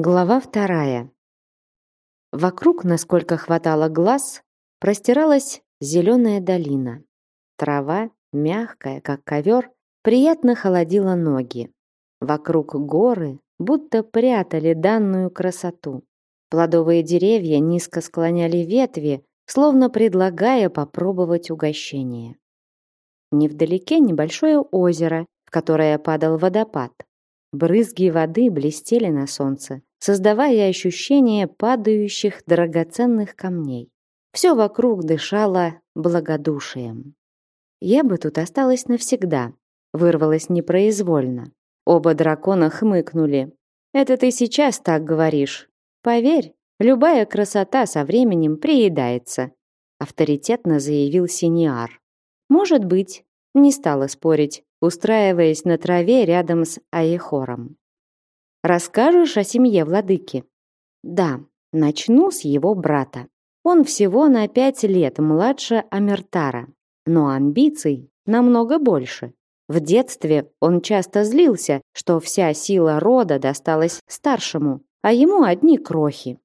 Глава вторая. Вокруг, насколько хватало глаз, простиралась зеленая долина. Трава, мягкая, как ковер, приятно холодила ноги. Вокруг горы будто прятали данную красоту. Плодовые деревья низко склоняли ветви, словно предлагая попробовать угощение. Невдалеке небольшое озеро, в которое падал водопад. Брызги воды блестели на солнце, создавая ощущение падающих драгоценных камней. Все вокруг дышало благодушием. Я бы тут осталась навсегда, вырвалась непроизвольно. Оба дракона хмыкнули. Это ты сейчас так говоришь. Поверь, любая красота со временем приедается, авторитетно заявил Синиар. Может быть, не стала спорить, устраиваясь на траве рядом с Аехором. Расскажешь о семье владыки? Да, начну с его брата. Он всего на пять лет младше Амертара, но амбиций намного больше. В детстве он часто злился, что вся сила рода досталась старшему, а ему одни крохи.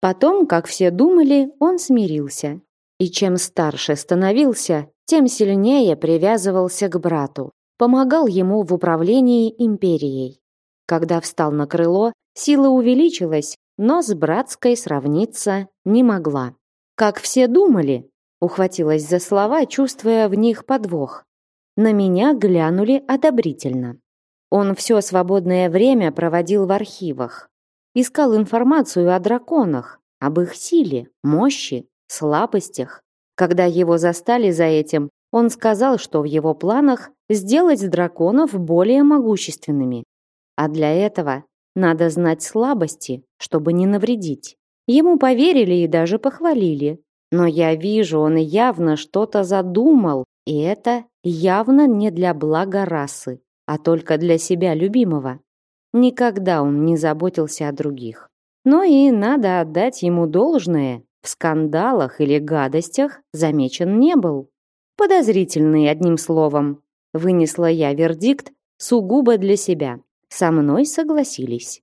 Потом, как все думали, он смирился. И чем старше становился, тем сильнее привязывался к брату, помогал ему в управлении империей. Когда встал на крыло, сила увеличилась, но с братской сравниться не могла. Как все думали, ухватилась за слова, чувствуя в них подвох. На меня глянули одобрительно. Он все свободное время проводил в архивах. Искал информацию о драконах, об их силе, мощи, слабостях. Когда его застали за этим, он сказал, что в его планах сделать драконов более могущественными, а для этого надо знать слабости, чтобы не навредить. Ему поверили и даже похвалили. Но я вижу, он явно что-то задумал, и это явно не для блага расы, а только для себя любимого. Никогда он не заботился о других. Но и надо отдать ему должное, в скандалах или гадостях замечен не был. Подозрительный, одним словом. Вынесла я вердикт сугубо для себя. Со мной согласились.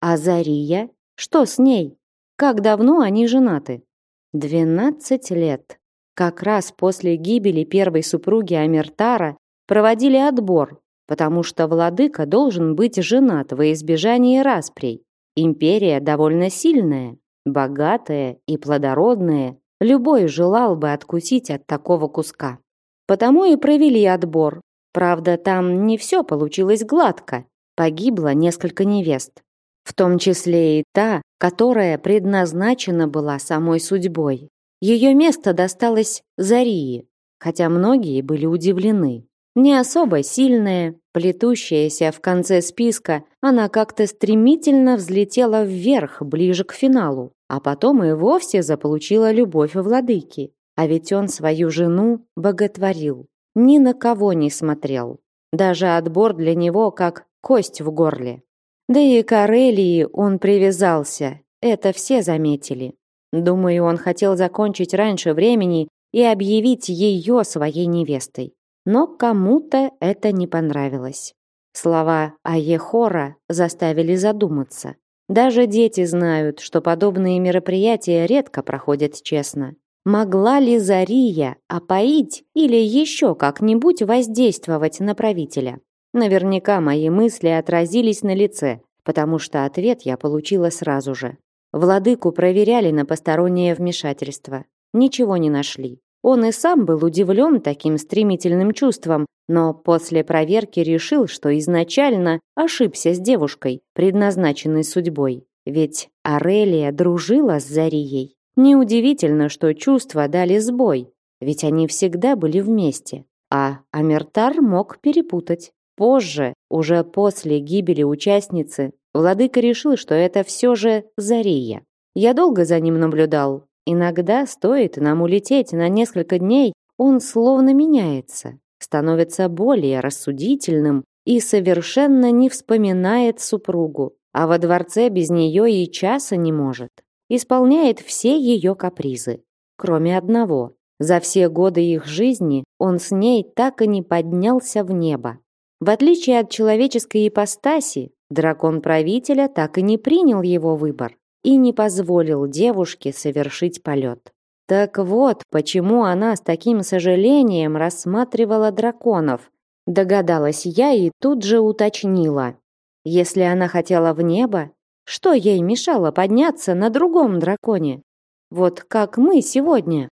А Зария? Что с ней? Как давно они женаты? Двенадцать лет. Как раз после гибели первой супруги Амертара проводили отбор, потому что владыка должен быть женат во избежание расприй. Империя довольно сильная, богатая и плодородная. Любой желал бы откусить от такого куска. Потому и провели отбор. Правда, там не все получилось гладко погибло несколько невест, в том числе и та, которая предназначена была самой судьбой. Ее место досталось Зарии, хотя многие были удивлены. Не особо сильная, плетущаяся в конце списка, она как-то стремительно взлетела вверх, ближе к финалу, а потом и вовсе заполучила любовь владыки. А ведь он свою жену боготворил, ни на кого не смотрел. Даже отбор для него как кость в горле. Да и к Арелии он привязался, это все заметили. Думаю, он хотел закончить раньше времени и объявить ее своей невестой. Но кому-то это не понравилось. Слова Аехора заставили задуматься. Даже дети знают, что подобные мероприятия редко проходят честно. Могла ли Зария опоить или еще как-нибудь воздействовать на правителя? Наверняка мои мысли отразились на лице, потому что ответ я получила сразу же. Владыку проверяли на постороннее вмешательство. Ничего не нашли. Он и сам был удивлен таким стремительным чувством, но после проверки решил, что изначально ошибся с девушкой, предназначенной судьбой. Ведь Арелия дружила с Зарией. Неудивительно, что чувства дали сбой, ведь они всегда были вместе. А Амертар мог перепутать. Позже, уже после гибели участницы, владыка решил, что это все же Зария. Я долго за ним наблюдал. Иногда стоит нам улететь на несколько дней, он словно меняется, становится более рассудительным и совершенно не вспоминает супругу, а во дворце без нее и часа не может. Исполняет все ее капризы, кроме одного. За все годы их жизни он с ней так и не поднялся в небо. В отличие от человеческой ипостаси, Дракон правителя так и не принял его выбор и не позволил девушке совершить полет. Так вот, почему она с таким сожалением рассматривала драконов. Догадалась я и тут же уточнила. Если она хотела в небо, что ей мешало подняться на другом драконе? Вот как мы сегодня.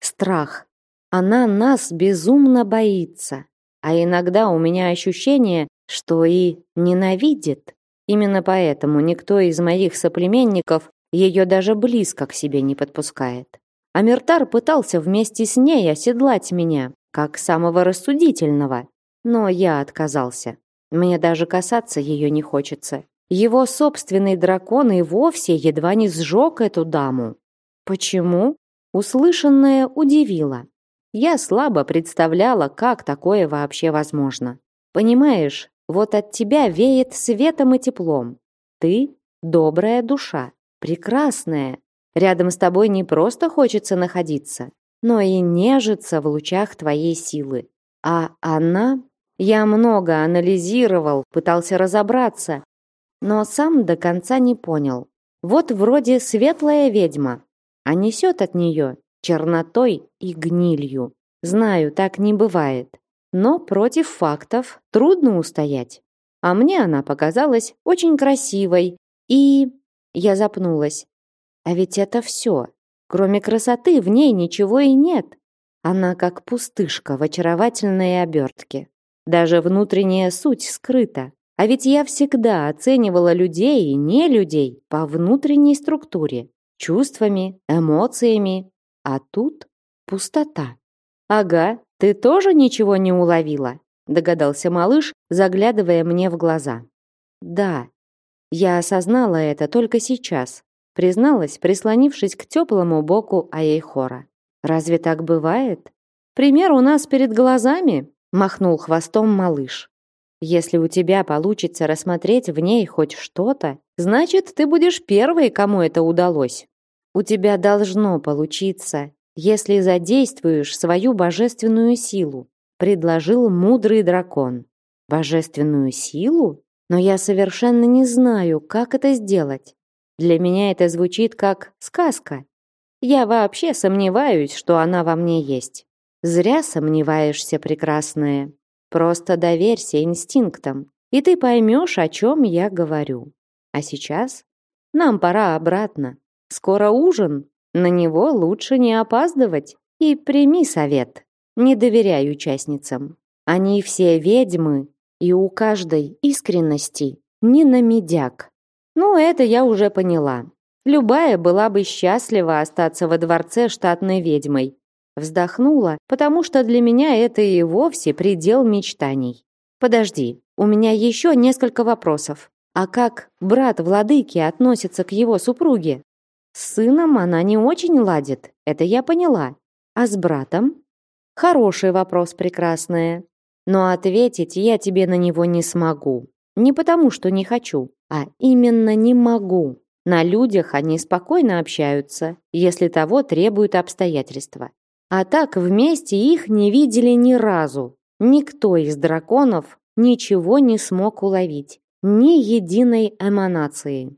Страх. Она нас безумно боится. А иногда у меня ощущение, что и ненавидит. Именно поэтому никто из моих соплеменников ее даже близко к себе не подпускает. Амиртар пытался вместе с ней оседлать меня, как самого рассудительного, но я отказался. Мне даже касаться ее не хочется. Его собственный дракон и вовсе едва не сжег эту даму. Почему? Услышанное удивило. Я слабо представляла, как такое вообще возможно. Понимаешь, вот от тебя веет светом и теплом. Ты добрая душа, прекрасная, Рядом с тобой не просто хочется находиться, но и нежиться в лучах твоей силы. А она... Я много анализировал, пытался разобраться, но сам до конца не понял. Вот вроде светлая ведьма, а несет от нее чернотой и гнилью. Знаю, так не бывает. Но против фактов трудно устоять. А мне она показалась очень красивой. И... Я запнулась. А ведь это все. Кроме красоты в ней ничего и нет. Она как пустышка в очаровательной обертке. Даже внутренняя суть скрыта. А ведь я всегда оценивала людей и не людей по внутренней структуре, чувствами, эмоциями. А тут пустота. Ага, ты тоже ничего не уловила? Догадался малыш, заглядывая мне в глаза. Да, я осознала это только сейчас, призналась, прислонившись к теплому боку Аейхора. «Разве так бывает? Пример у нас перед глазами», — махнул хвостом малыш. «Если у тебя получится рассмотреть в ней хоть что-то, значит, ты будешь первой, кому это удалось. У тебя должно получиться, если задействуешь свою божественную силу», — предложил мудрый дракон. «Божественную силу? Но я совершенно не знаю, как это сделать. Для меня это звучит как сказка. Я вообще сомневаюсь, что она во мне есть. Зря сомневаешься, прекрасная. Просто доверься инстинктам, и ты поймешь, о чем я говорю. А сейчас нам пора обратно. Скоро ужин, на него лучше не опаздывать. И прими совет. Не доверяй участницам. Они все ведьмы, и у каждой искренности не на медяк. Ну, это я уже поняла. Любая была бы счастлива остаться во дворце штатной ведьмой. Вздохнула, потому что для меня это и вовсе предел мечтаний. Подожди, у меня еще несколько вопросов. А как брат владыки относится к его супруге? С сыном она не очень ладит, это я поняла. А с братом? Хороший вопрос, прекрасная. Но ответить я тебе на него не смогу. Не потому, что не хочу, а именно не могу. На людях они спокойно общаются, если того требуют обстоятельства. А так вместе их не видели ни разу. Никто из драконов ничего не смог уловить. Ни единой эманации.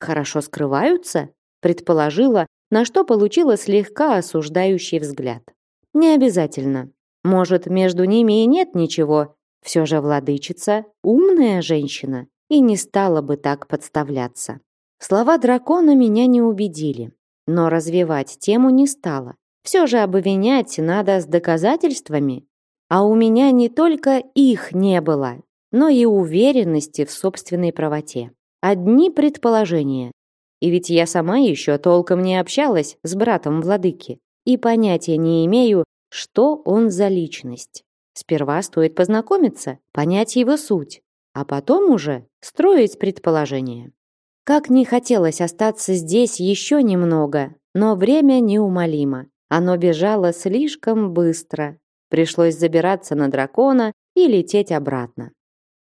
Хорошо скрываются? Предположила, на что получила слегка осуждающий взгляд. Не обязательно. Может, между ними и нет ничего. Все же владычица умная женщина и не стала бы так подставляться. Слова дракона меня не убедили, но развивать тему не стала. Все же обвинять надо с доказательствами. А у меня не только их не было, но и уверенности в собственной правоте. Одни предположения. И ведь я сама еще толком не общалась с братом владыки и понятия не имею, что он за личность. Сперва стоит познакомиться, понять его суть, а потом уже строить предположения. Как не хотелось остаться здесь еще немного, но время неумолимо. Оно бежало слишком быстро. Пришлось забираться на дракона и лететь обратно.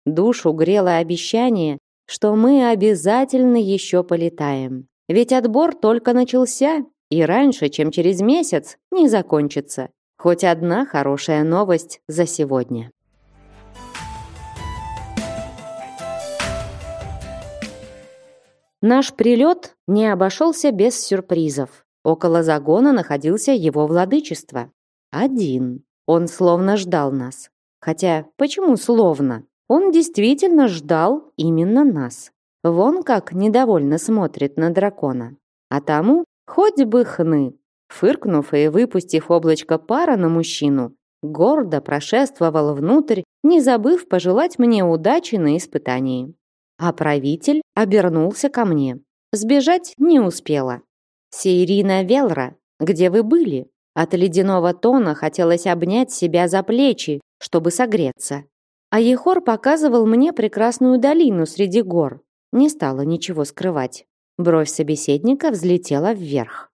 Душу грело обещание, что мы обязательно еще полетаем. Ведь отбор только начался, и раньше, чем через месяц, не закончится. Хоть одна хорошая новость за сегодня. Наш прилет не обошелся без сюрпризов. Около загона находился его владычество. Один. Он словно ждал нас. Хотя, почему словно? Он действительно ждал именно нас. Вон как недовольно смотрит на дракона. А тому хоть бы хны. Фыркнув и выпустив облачко пара на мужчину, гордо прошествовал внутрь, не забыв пожелать мне удачи на испытании. А правитель обернулся ко мне. Сбежать не успела. «Сейрина Велра, где вы были?» От ледяного тона хотелось обнять себя за плечи, чтобы согреться. А Ехор показывал мне прекрасную долину среди гор. Не стала ничего скрывать. Бровь собеседника взлетела вверх.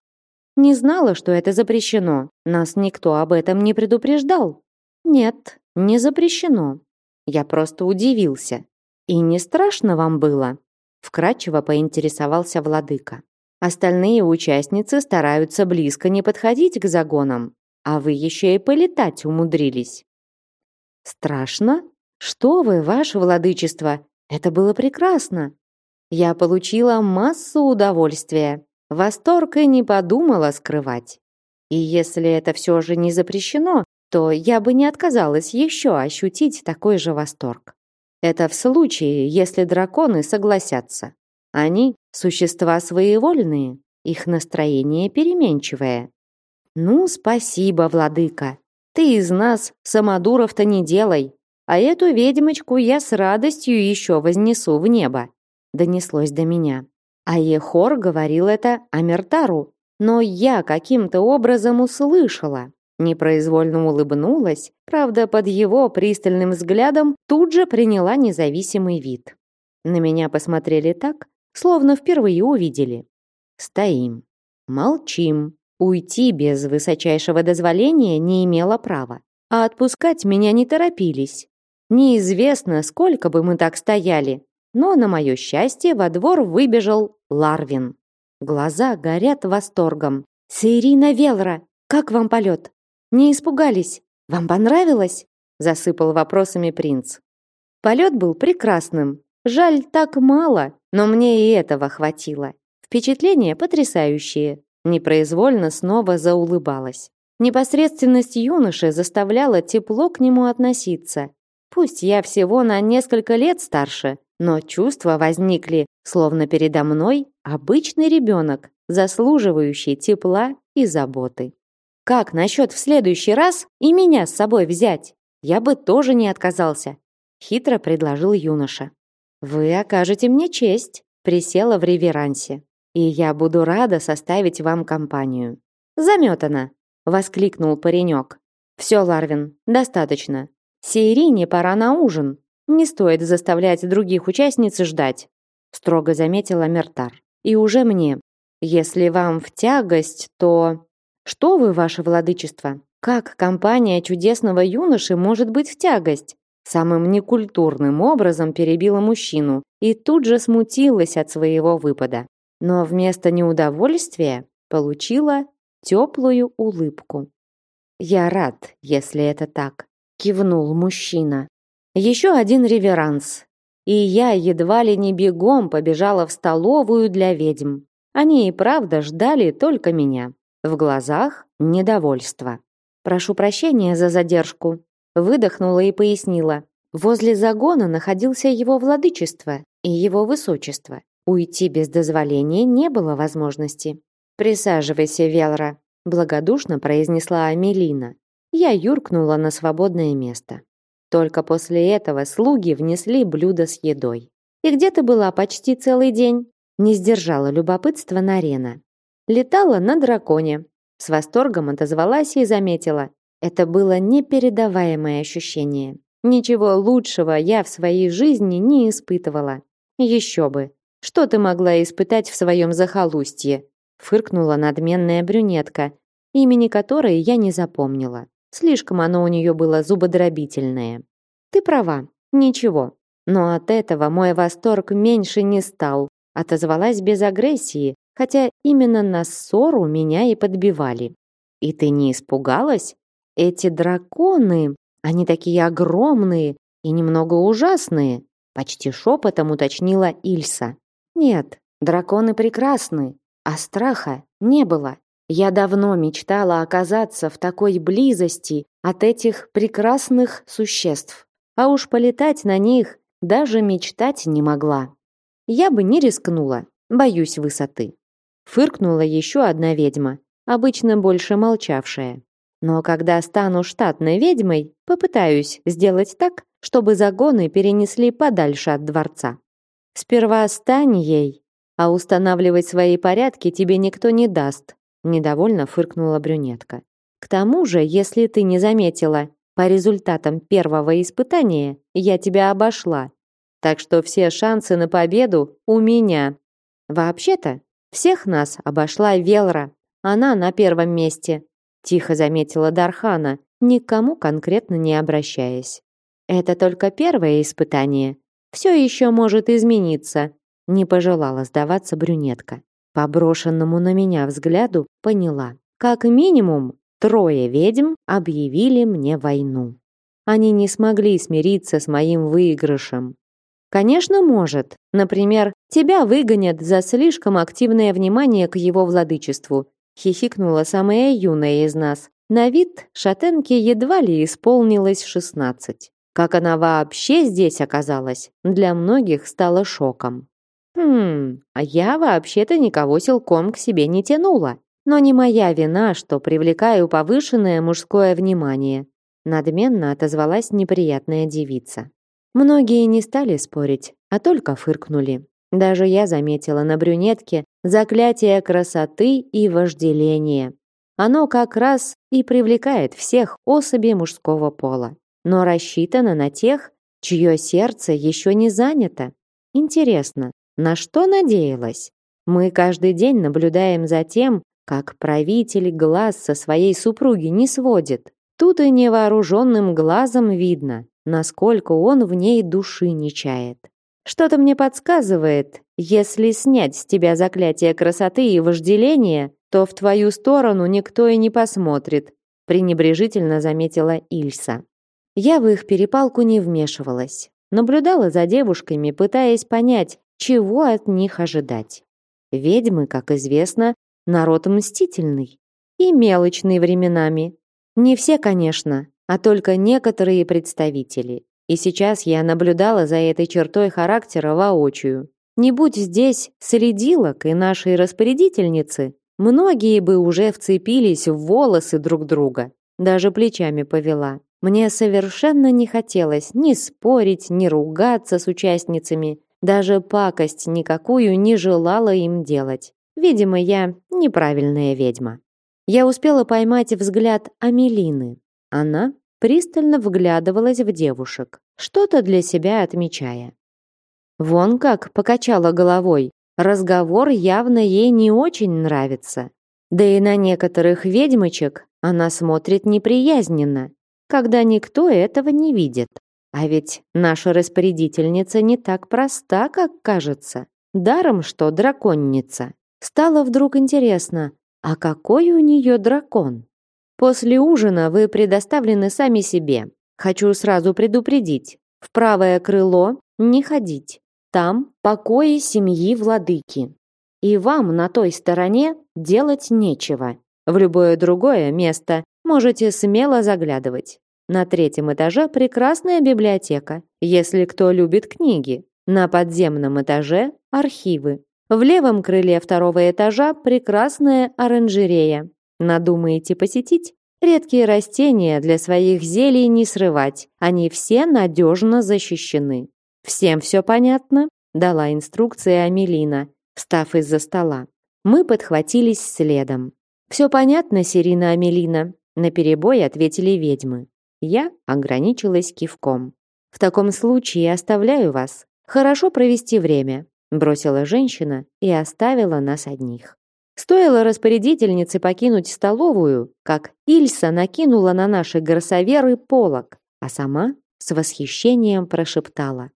Не знала, что это запрещено. Нас никто об этом не предупреждал. Нет, не запрещено. Я просто удивился. «И не страшно вам было?» Вкратчиво поинтересовался владыка. «Остальные участницы стараются близко не подходить к загонам, а вы еще и полетать умудрились». «Страшно? Что вы, ваше владычество? Это было прекрасно. Я получила массу удовольствия, восторг и не подумала скрывать. И если это все же не запрещено, то я бы не отказалась еще ощутить такой же восторг. Это в случае, если драконы согласятся. Они – существа своевольные, их настроение переменчивое. Ну, спасибо, владыка. Ты из нас самодуров-то не делай, а эту ведьмочку я с радостью еще вознесу в небо. Донеслось до меня. А Ехор говорил это Амертару, но я каким-то образом услышала. Непроизвольно улыбнулась, правда, под его пристальным взглядом тут же приняла независимый вид. На меня посмотрели так, словно впервые увидели. Стоим. Молчим. Уйти без высочайшего дозволения не имела права. А отпускать меня не торопились. Неизвестно, сколько бы мы так стояли, но, на мое счастье, во двор выбежал Ларвин. Глаза горят восторгом. «Сирина Велра, как вам полет?» Не испугались? Вам понравилось?» Засыпал вопросами принц. Полет был прекрасным. Жаль, так мало, но мне и этого хватило. Впечатления потрясающие. Непроизвольно снова заулыбалась. Непосредственность юноши заставляла тепло к нему относиться. Пусть я всего на несколько лет старше, но чувства возникли, словно передо мной обычный ребенок, заслуживающий тепла и заботы. Как насчет в следующий раз и меня с собой взять? Я бы тоже не отказался. Хитро предложил юноша. Вы окажете мне честь. Присела в реверансе. И я буду рада составить вам компанию. Заметано. Воскликнул паренек. Все, Ларвин, достаточно. Сейрине пора на ужин. Не стоит заставлять других участниц ждать. Строго заметила Мертар. И уже мне. Если вам в тягость, то... Что вы, ваше владычество? Как компания чудесного юноши может быть в тягость? Самым некультурным образом перебила мужчину и тут же смутилась от своего выпада. Но вместо неудовольствия получила теплую улыбку. «Я рад, если это так», — кивнул мужчина. Еще один реверанс, и я едва ли не бегом побежала в столовую для ведьм. Они и правда ждали только меня. В глазах недовольство. «Прошу прощения за задержку», выдохнула и пояснила. Возле загона находился его владычество и его высочество. Уйти без дозволения не было возможности. «Присаживайся, Велра», благодушно произнесла Амелина. Я юркнула на свободное место. Только после этого слуги внесли блюдо с едой. «И где ты была почти целый день?» Не сдержала любопытства Нарена. Летала на драконе. С восторгом отозвалась и заметила. Это было непередаваемое ощущение. Ничего лучшего я в своей жизни не испытывала. Еще бы. Что ты могла испытать в своем захолустье? Фыркнула надменная брюнетка, имени которой я не запомнила. Слишком оно у нее было зубодробительное. Ты права, ничего. Но от этого мой восторг меньше не стал. Отозвалась без агрессии, хотя именно на ссору меня и подбивали. И ты не испугалась? Эти драконы, они такие огромные и немного ужасные, почти шепотом уточнила Ильса. Нет, Драконы прекрасны, а страха не было. Я давно мечтала оказаться в такой близости от этих прекрасных существ. А уж полетать на них даже мечтать не могла. Я бы не рискнула, боюсь высоты. Фыркнула еще одна ведьма, обычно больше молчавшая. Но когда стану штатной ведьмой, попытаюсь сделать так, чтобы загоны перенесли подальше от дворца. Сперва стань ей, а устанавливать свои порядки тебе никто не даст, недовольно фыркнула брюнетка. К тому же, если ты не заметила, по результатам первого испытания я тебя обошла. Так что все шансы на победу у меня. Вообще-то, всех нас обошла Велра. Она на первом месте, тихо заметила Дархана, никому конкретно не обращаясь. Это только первое испытание. Все еще может измениться, не пожелала сдаваться брюнетка. По брошенному на меня взгляду поняла. Как минимум, трое ведьм объявили мне войну. Они не смогли смириться с моим выигрышем. Конечно, может. Например, тебя выгонят за слишком активное внимание к его владычеству. Хихикнула самая юная из нас. На вид шатенке едва ли исполнилось шестнадцать. Как она вообще здесь оказалась, для многих стало шоком. Хм, а я вообще-то никого силком к себе не тянула. Но не моя вина, что привлекаю повышенное мужское внимание. Надменно отозвалась неприятная девица. Многие не стали спорить, а только фыркнули. Даже я заметила на брюнетке заклятие красоты и вожделения. Оно как раз и привлекает всех особей мужского пола, но рассчитано на тех, чье сердце еще не занято. Интересно, на что надеялась? Мы каждый день наблюдаем за тем, как правитель глаз со своей супруги не сводит. Тут и невооруженным глазом видно, насколько он в ней души не чает. Что-то мне подсказывает, если снять с тебя заклятие красоты и вожделения, то в твою сторону никто и не посмотрит, пренебрежительно заметила Ильса. Я в их перепалку не вмешивалась, наблюдала за девушками, пытаясь понять, чего от них ожидать. Ведьмы, как известно, народ мстительный и мелочный временами. Не все, конечно, а только некоторые представители. И сейчас я наблюдала за этой чертой характера воочию. Не будь здесь следилок и нашей распорядительницы, многие бы уже вцепились в волосы друг друга. Даже плечами повела. Мне совершенно не хотелось ни спорить, ни ругаться с участницами, даже пакость никакую не желала им делать. Видимо, я неправильная ведьма. Я успела поймать взгляд Амелины. Она пристально вглядывалась в девушек, что-то для себя отмечая. Вон как покачала головой. Разговор явно ей не очень нравится. Да и на некоторых ведьмочек она смотрит неприязненно, когда никто этого не видит. А ведь наша распорядительница не так проста, как кажется. Даром, что драконница. Стало вдруг интересно, а какой у нее дракон? После ужина вы предоставлены сами себе. Хочу сразу предупредить. В правое крыло не ходить. Там покои семьи владыки. И вам на той стороне делать нечего. В любое другое место можете смело заглядывать. На третьем этаже прекрасная библиотека, если кто любит книги. На подземном этаже архивы. В левом крыле второго этажа прекрасная оранжерея. Надумаете посетить? Редкие растения для своих зелий не срывать. Они все надежно защищены. Всем все понятно? Дала инструкции Амелина, встав из-за стола. Мы подхватились следом. Все понятно, Сирина Амелина, наперебой ответили ведьмы. Я ограничилась кивком. В таком случае оставляю вас. Хорошо провести время, бросила женщина и оставила нас одних. Стоило распорядительнице покинуть столовую, как Ильса накинула на наши горсоверы полог, а сама с восхищением прошептала: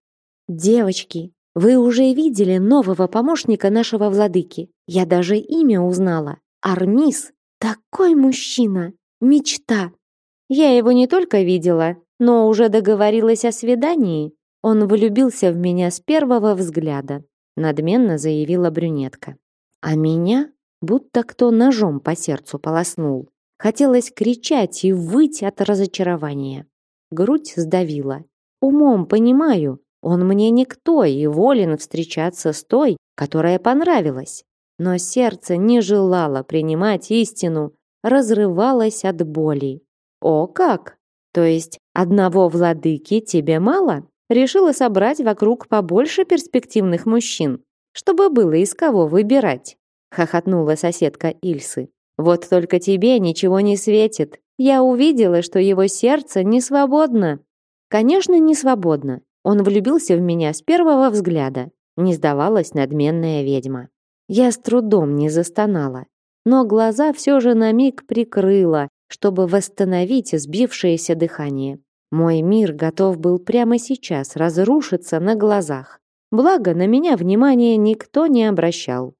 "Девочки, вы уже видели нового помощника нашего владыки? Я даже имя узнала. Армис. Такой мужчина, мечта. Я его не только видела, но уже договорилась о свидании. Он влюбился в меня с первого взгляда. надменно заявила брюнетка. А меня будто кто ножом по сердцу полоснул. Хотелось кричать и выть от разочарования. Грудь сдавила. Умом понимаю, он мне никто и волен встречаться с той, которая понравилась. Но сердце не желало принимать истину, разрывалось от боли. О как! То есть одного владыки тебе мало? Решила собрать вокруг побольше перспективных мужчин, чтобы было из кого выбирать, хохотнула соседка Ильсы. Вот только тебе ничего не светит. Я увидела, что его сердце не свободно. Конечно, не свободно. Он влюбился в меня с первого взгляда. Не сдавалась надменная ведьма. Я с трудом не застонала, но глаза все же на миг прикрыла, чтобы восстановить сбившееся дыхание. Мой мир готов был прямо сейчас разрушиться на глазах. Благо, на меня внимания никто не обращал.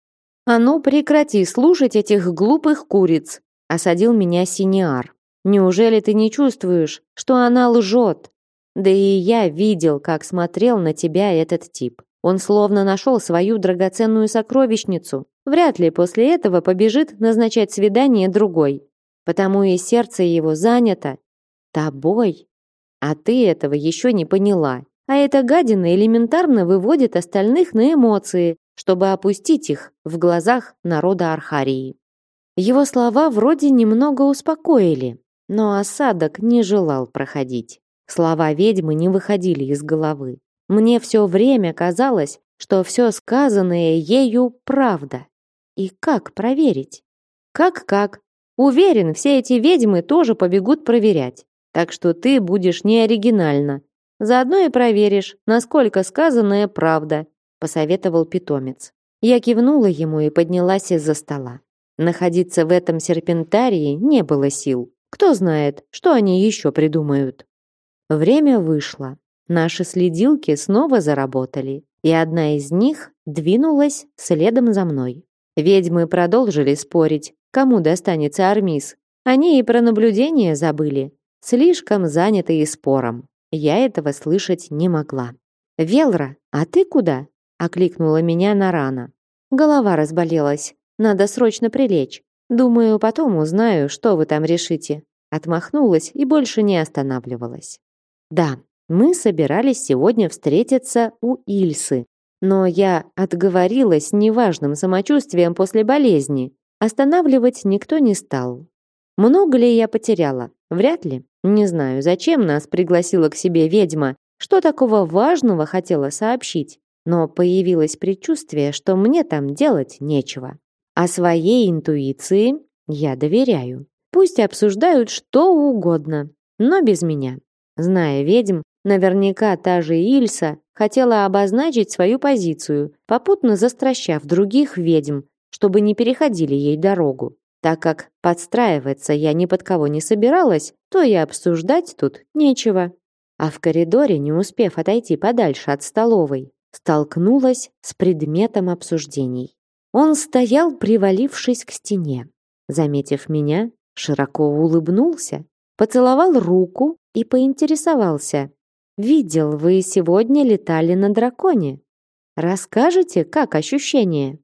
«А ну, прекрати слушать этих глупых куриц!» — осадил меня Синиар. «Неужели ты не чувствуешь, что она лжет? Да и я видел, как смотрел на тебя этот тип. Он словно нашел свою драгоценную сокровищницу. Вряд ли после этого побежит назначать свидание другой. Потому и сердце его занято тобой. А ты этого еще не поняла. А эта гадина элементарно выводит остальных на эмоции, чтобы опустить их в глазах народа Архарии. Его слова вроде немного успокоили, но осадок не желал проходить. Слова ведьмы не выходили из головы. Мне все время казалось, что все сказанное ею правда. И как проверить? Как-как? Уверен, все эти ведьмы тоже побегут проверять. Так что ты будешь не оригинальна. Заодно и проверишь, насколько сказанное правда, посоветовал питомец. Я кивнула ему и поднялась из-за стола. Находиться в этом серпентарии не было сил. Кто знает, что они еще придумают. Время вышло. Наши следилки снова заработали, и одна из них двинулась следом за мной. Ведьмы продолжили спорить, кому достанется Армис. Они и про наблюдение забыли, слишком занятые спором. Я этого слышать не могла. «Велра, а ты куда?» — окликнула меня Нарана. Голова разболелась. Надо срочно прилечь. Думаю, потом узнаю, что вы там решите. Отмахнулась и больше не останавливалась. Да, мы собирались сегодня встретиться у Ильсы. Но я отговорилась неважным самочувствием после болезни. Останавливать никто не стал. Много ли я потеряла? Вряд ли. Не знаю, зачем нас пригласила к себе ведьма, что такого важного хотела сообщить, но появилось предчувствие, что мне там делать нечего. А своей интуиции я доверяю. Пусть обсуждают что угодно, но без меня. Зная ведьм, наверняка та же Ильса хотела обозначить свою позицию, попутно застращав других ведьм, чтобы не переходили ей дорогу. Так как подстраиваться я ни под кого не собиралась, то и обсуждать тут нечего. А в коридоре, не успев отойти подальше от столовой, столкнулась с предметом обсуждений. Он стоял, привалившись к стене. Заметив меня, широко улыбнулся, поцеловал руку и поинтересовался. «Видел, вы сегодня летали на драконе. Расскажете, как ощущение?»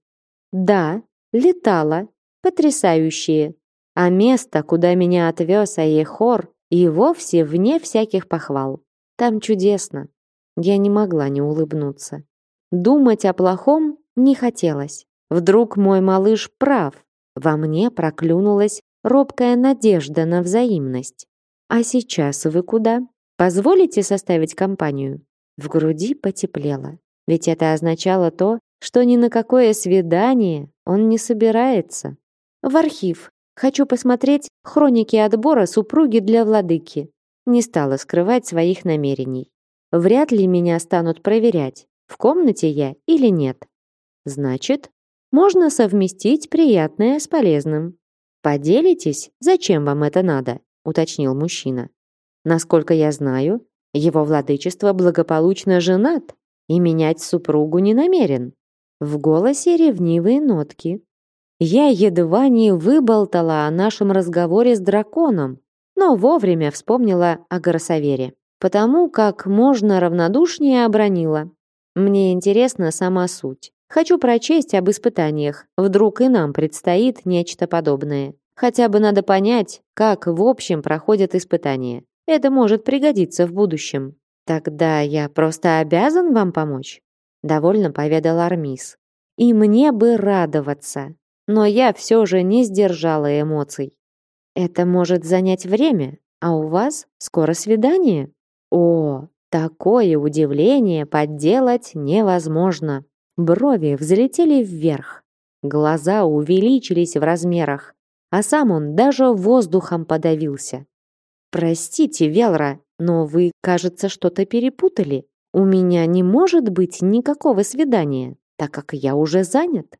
«Да, летала», потрясающие. А место, куда меня отвез Аехор, и вовсе вне всяких похвал. Там чудесно. Я не могла не улыбнуться. Думать о плохом не хотелось. Вдруг мой малыш прав. Во мне проклюнулась робкая надежда на взаимность. А сейчас вы куда? Позволите составить компанию? В груди потеплело. Ведь это означало то, что ни на какое свидание он не собирается. В архив. Хочу посмотреть хроники отбора супруги для владыки. Не стала скрывать своих намерений. Вряд ли меня станут проверять, в комнате я или нет. Значит, можно совместить приятное с полезным. Поделитесь, зачем вам это надо, уточнил мужчина. Насколько я знаю, его владычество благополучно женат и менять супругу не намерен. В голосе ревнивые нотки. Я едва не выболтала о нашем разговоре с драконом, но вовремя вспомнила о Горосовере, потому как можно равнодушнее обронила. Мне интересна сама суть. Хочу прочесть об испытаниях. Вдруг и нам предстоит нечто подобное. Хотя бы надо понять, как в общем проходят испытания. Это может пригодиться в будущем. Тогда я просто обязан вам помочь, довольно поведал Армис. И мне бы радоваться, но я все же не сдержала эмоций. Это может занять время, а у вас скоро свидание. О, такое удивление подделать невозможно. Брови взлетели вверх, глаза увеличились в размерах, а сам он даже воздухом подавился. «Простите, Велра, но вы, кажется, что-то перепутали. У меня не может быть никакого свидания, так как я уже занят.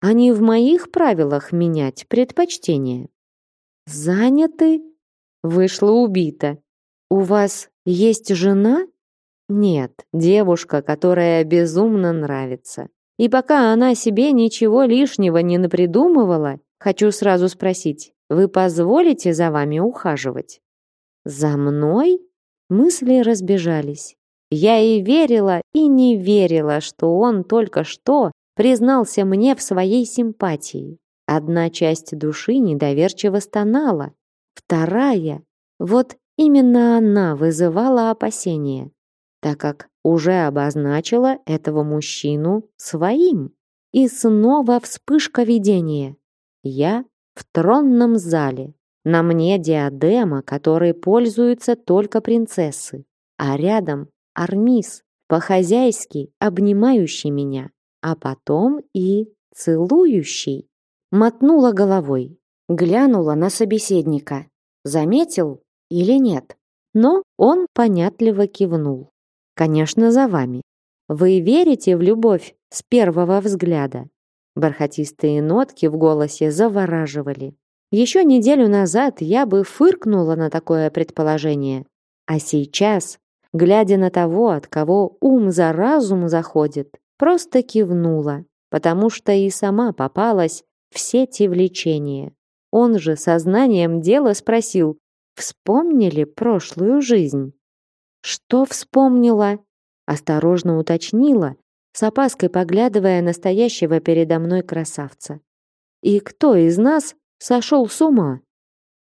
А не в моих правилах менять предпочтение». «Заняты?» Вышло убито. «У вас есть жена?» Нет, девушка, которая безумно нравится. И пока она себе ничего лишнего не напридумывала, хочу сразу спросить, вы позволите за вами ухаживать? За мной? Мысли разбежались. Я и верила, и не верила, что он только что признался мне в своей симпатии. Одна часть души недоверчиво стонала, вторая, вот именно она вызывала опасения так как уже обозначила этого мужчину своим. И снова вспышка видения. Я в тронном зале. На мне диадема, которой пользуются только принцессы. А рядом Армис, по-хозяйски обнимающий меня, а потом и целующий. Мотнула головой, глянула на собеседника. Заметил или нет? Но он понятливо кивнул. Конечно, за вами. Вы верите в любовь с первого взгляда? Бархатистые нотки в голосе завораживали. Еще неделю назад я бы фыркнула на такое предположение. А сейчас, глядя на того, от кого ум за разум заходит, просто кивнула, потому что и сама попалась в сети влечения. Он же сознанием дела спросил, вспомнили прошлую жизнь. Что вспомнила? Осторожно уточнила, с опаской поглядывая на стоящего передо мной красавца. И кто из нас сошел с ума?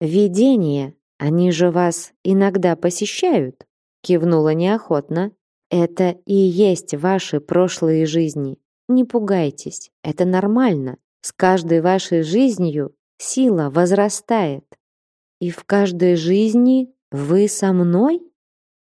Видения, они же вас иногда посещают? Кивнула неохотно. Это и есть ваши прошлые жизни. Не пугайтесь, это нормально. С каждой вашей жизнью сила возрастает. И в каждой жизни вы со мной?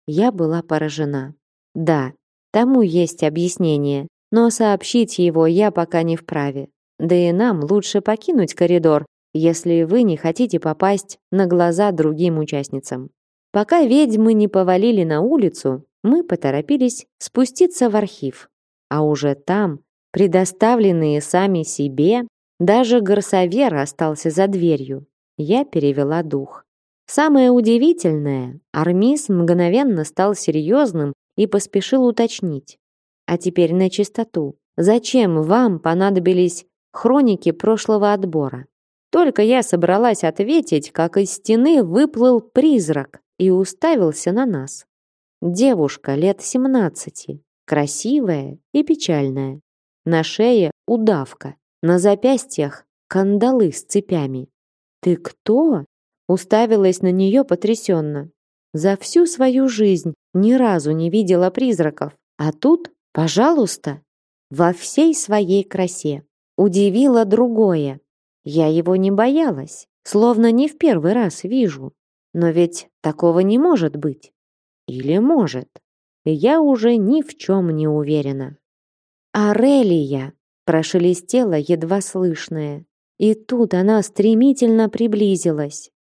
Я была поражена. Да, тому есть объяснение, но сообщить его я пока не вправе. Да и нам лучше покинуть коридор, если вы не хотите попасть на глаза другим участницам. Пока ведьмы не повалили на улицу, мы поторопились спуститься в архив. А уже там, предоставленные сами себе, даже горсовер остался за дверью. Я перевела дух. Самое удивительное, Армис мгновенно стал серьезным и поспешил уточнить. А теперь на чистоту. Зачем вам понадобились хроники прошлого отбора? Только я собралась ответить, как из стены выплыл призрак и уставился на нас. Девушка лет семнадцати, красивая и печальная. На шее удавка, на запястьях кандалы с цепями. «Ты кто?» Уставилась на нее потрясенно. За всю свою жизнь ни разу не видела призраков. А тут, пожалуйста, во всей своей красе. Удивило другое. Я его не боялась, словно не в первый раз вижу. Но ведь такого не может быть. Или может. Я уже ни в чем не уверена. «Арелия!» – прошелестела едва слышное. И тут она стремительно приблизилась.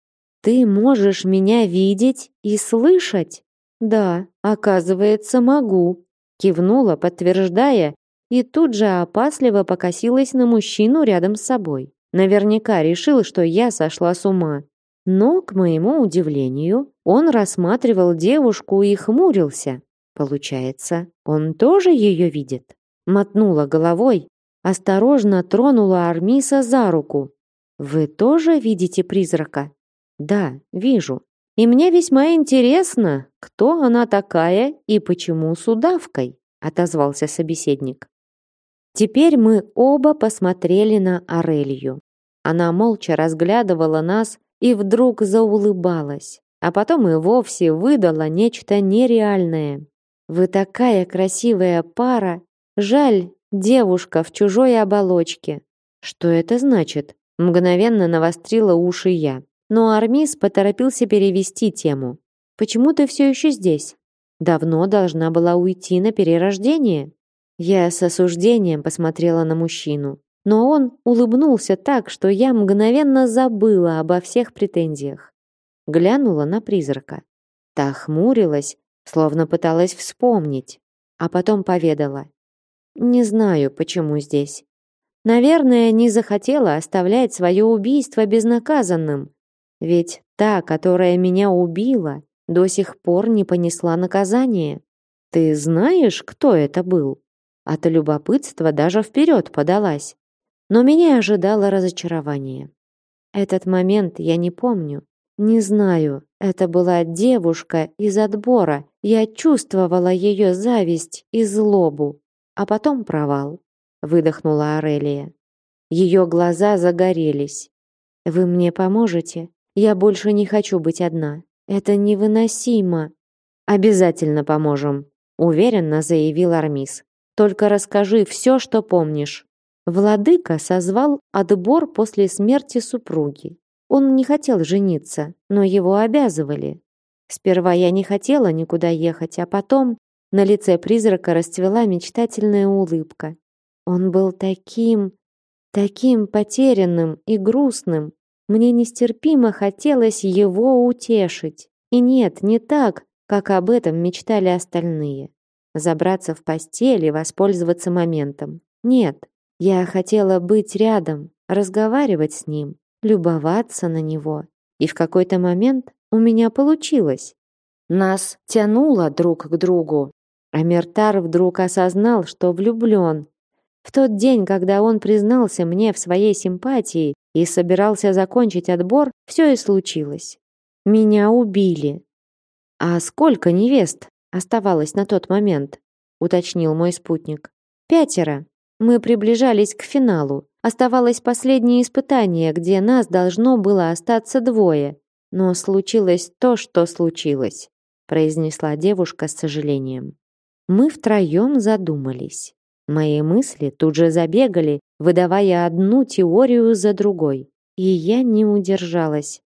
Ты можешь меня видеть и слышать? Да, оказывается, могу. Кивнула, подтверждая, и тут же опасливо покосилась на мужчину рядом с собой. Наверняка решил, что я сошла с ума. Но, к моему удивлению, он рассматривал девушку и хмурился. Получается, он тоже ее видит? Мотнула головой, осторожно тронула Армиса за руку. «Вы тоже видите призрака?» Да, вижу. И мне весьма интересно, кто она такая и почему с удавкой, отозвался собеседник. Теперь мы оба посмотрели на Арелью. Она молча разглядывала нас и вдруг заулыбалась, а потом и вовсе выдала нечто нереальное. «Вы такая красивая пара! Жаль, девушка в чужой оболочке!» «Что это значит?» Мгновенно навострила уши я. Но Армис поторопился перевести тему. «Почему ты все еще здесь? Давно должна была уйти на перерождение?» Я с осуждением посмотрела на мужчину, но он улыбнулся так, что я мгновенно забыла обо всех претензиях. Глянула на призрака. Та хмурилась, словно пыталась вспомнить, а потом поведала. «Не знаю, почему здесь. Наверное, не захотела оставлять свое убийство безнаказанным, ведь та, которая меня убила, до сих пор не понесла наказание. Ты знаешь, кто это был?» От любопытства даже вперед подалась. Но меня ожидало разочарование. Этот момент я не помню. Не знаю, это была девушка из отбора. Я чувствовала ее зависть и злобу. А потом провал. Выдохнула Арелия. Ее глаза загорелись. Вы мне поможете? Я больше не хочу быть одна. Это невыносимо. Обязательно поможем, уверенно заявил Армис. Только расскажи все, что помнишь. Владыка созвал отбор после смерти супруги. Он не хотел жениться, но его обязывали. Сперва я не хотела никуда ехать, а потом на лице призрака расцвела мечтательная улыбка. Он был таким, таким потерянным и грустным. Мне нестерпимо хотелось его утешить. И нет, не так, как об этом мечтали остальные забраться в постель и воспользоваться моментом. Нет, я хотела быть рядом, разговаривать с ним, любоваться на него. И в какой-то момент у меня получилось. Нас тянуло друг к другу. А Мертар вдруг осознал, что влюблен. В тот день, когда он признался мне в своей симпатии и собирался закончить отбор, все и случилось. Меня убили. А сколько невест оставалось на тот момент?» — уточнил мой спутник. «Пятеро. Мы приближались к финалу. Оставалось последнее испытание, где нас должно было остаться двое. Но случилось то, что случилось», — произнесла девушка с сожалением. Мы втроем задумались. Мои мысли тут же забегали, выдавая одну теорию за другой. И я не удержалась.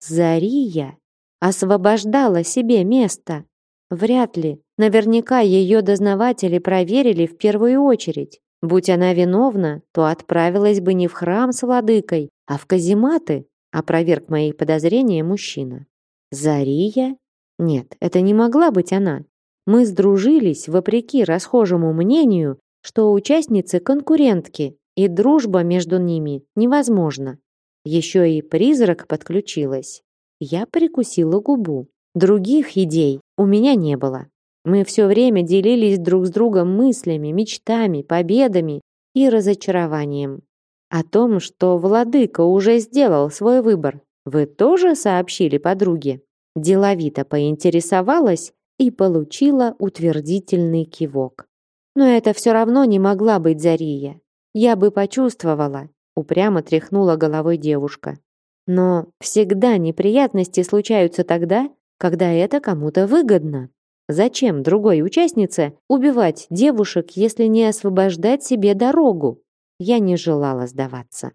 Зария освобождала себе место. Вряд ли. Наверняка ее дознаватели проверили в первую очередь. Будь она виновна, то отправилась бы не в храм с владыкой, а в казематы, опроверг мои подозрения мужчина. Зария? Нет, это не могла быть она. Мы сдружились вопреки расхожему мнению, что участницы конкурентки, и дружба между ними невозможна. Еще и призрак подключилась. Я прикусила губу. Других идей у меня не было. Мы все время делились друг с другом мыслями, мечтами, победами и разочарованием. О том, что владыка уже сделал свой выбор, вы тоже сообщили подруге? Деловито поинтересовалась и получила утвердительный кивок. Но это все равно не могла быть Зария. Я бы почувствовала, упрямо тряхнула головой девушка. Но всегда неприятности случаются тогда, когда это кому-то выгодно. Зачем другой участнице убивать девушек, если не освобождать себе дорогу? Я не желала сдаваться.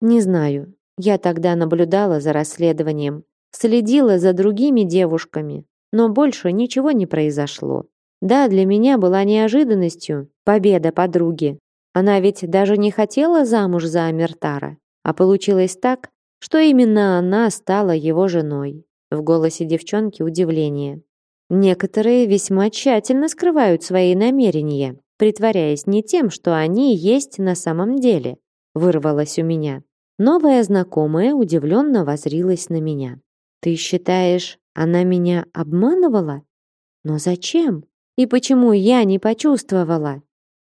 Не знаю. Я тогда наблюдала за расследованием, следила за другими девушками, но больше ничего не произошло. Да, для меня была неожиданностью победа подруги. Она ведь даже не хотела замуж за Амертара, а получилось так, что именно она стала его женой. В голосе девчонки удивление. Некоторые весьма тщательно скрывают свои намерения, притворяясь не тем, что они есть на самом деле. Вырвалось у меня. Новая знакомая удивленно возрилась на меня. Ты считаешь, она меня обманывала? Но зачем? И почему я не почувствовала?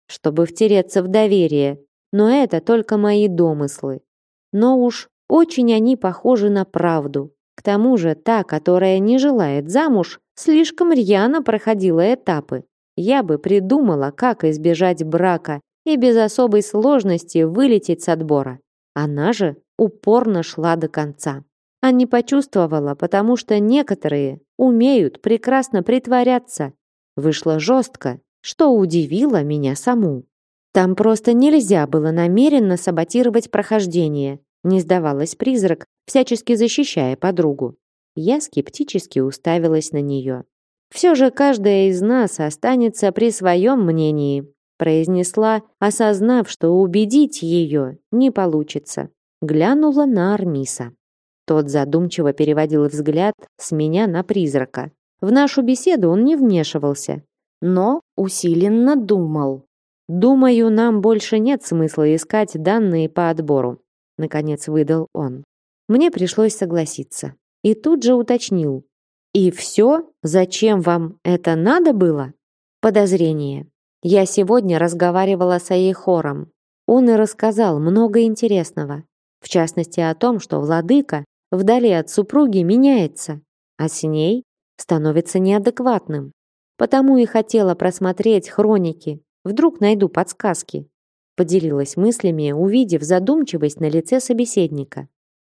Чтобы втереться в доверие. Но это только мои домыслы. Но уж очень они похожи на правду. К тому же та, которая не желает замуж, слишком рьяно проходила этапы. Я бы придумала, как избежать брака, и без особой сложности вылететь с отбора. Она же упорно шла до конца. А не почувствовала, потому что некоторые умеют прекрасно притворяться. Вышло жестко, что удивило меня саму. Там просто нельзя было намеренно саботировать прохождение, не сдавалась призрак, всячески защищая подругу. Я скептически уставилась на нее. Все же каждая из нас останется при своем мнении, произнесла, осознав, что убедить ее не получится. Глянула на Армиса. Тот задумчиво переводил взгляд с меня на призрака. В нашу беседу он не вмешивался, но усиленно думал. Думаю, нам больше нет смысла искать данные по отбору, наконец выдал он. Мне пришлось согласиться. И тут же уточнил: "И все? Зачем вам это надо было?" Подозрение. Я сегодня разговаривала с Айхором. Он и рассказал много интересного, в частности о том, что владыка вдали от супруги меняется, а с ней становится неадекватным. Потому и хотела просмотреть хроники, вдруг найду подсказки. Поделилась мыслями, увидев задумчивость на лице собеседника.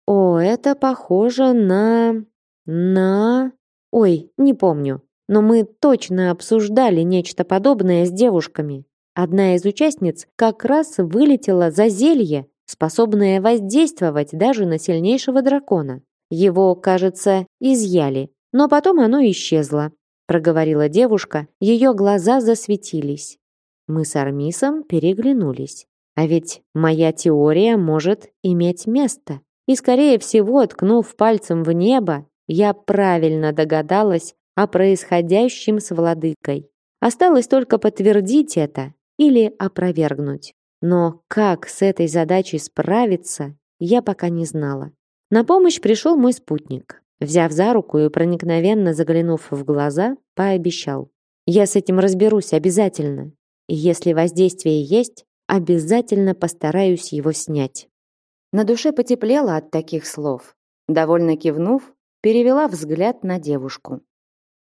О, это похоже на... на... Ой, не помню. Но мы точно обсуждали нечто подобное с девушками. Одна из участниц как раз вылетела за зелье, способное воздействовать даже на сильнейшего дракона. Его, кажется, изъяли, но потом оно исчезло, проговорила девушка, ее глаза засветились. Мы с Армисом переглянулись. А ведь моя теория может иметь место. И скорее всего, ткнув пальцем в небо, я правильно догадалась о происходящем с владыкой. Осталось только подтвердить это или опровергнуть. Но как с этой задачей справиться, я пока не знала. На помощь пришел мой спутник. Взяв за руку и проникновенно заглянув в глаза, пообещал. «Я с этим разберусь обязательно. И если воздействие есть, обязательно постараюсь его снять». На душе потеплело от таких слов. Довольно кивнув, перевела взгляд на девушку.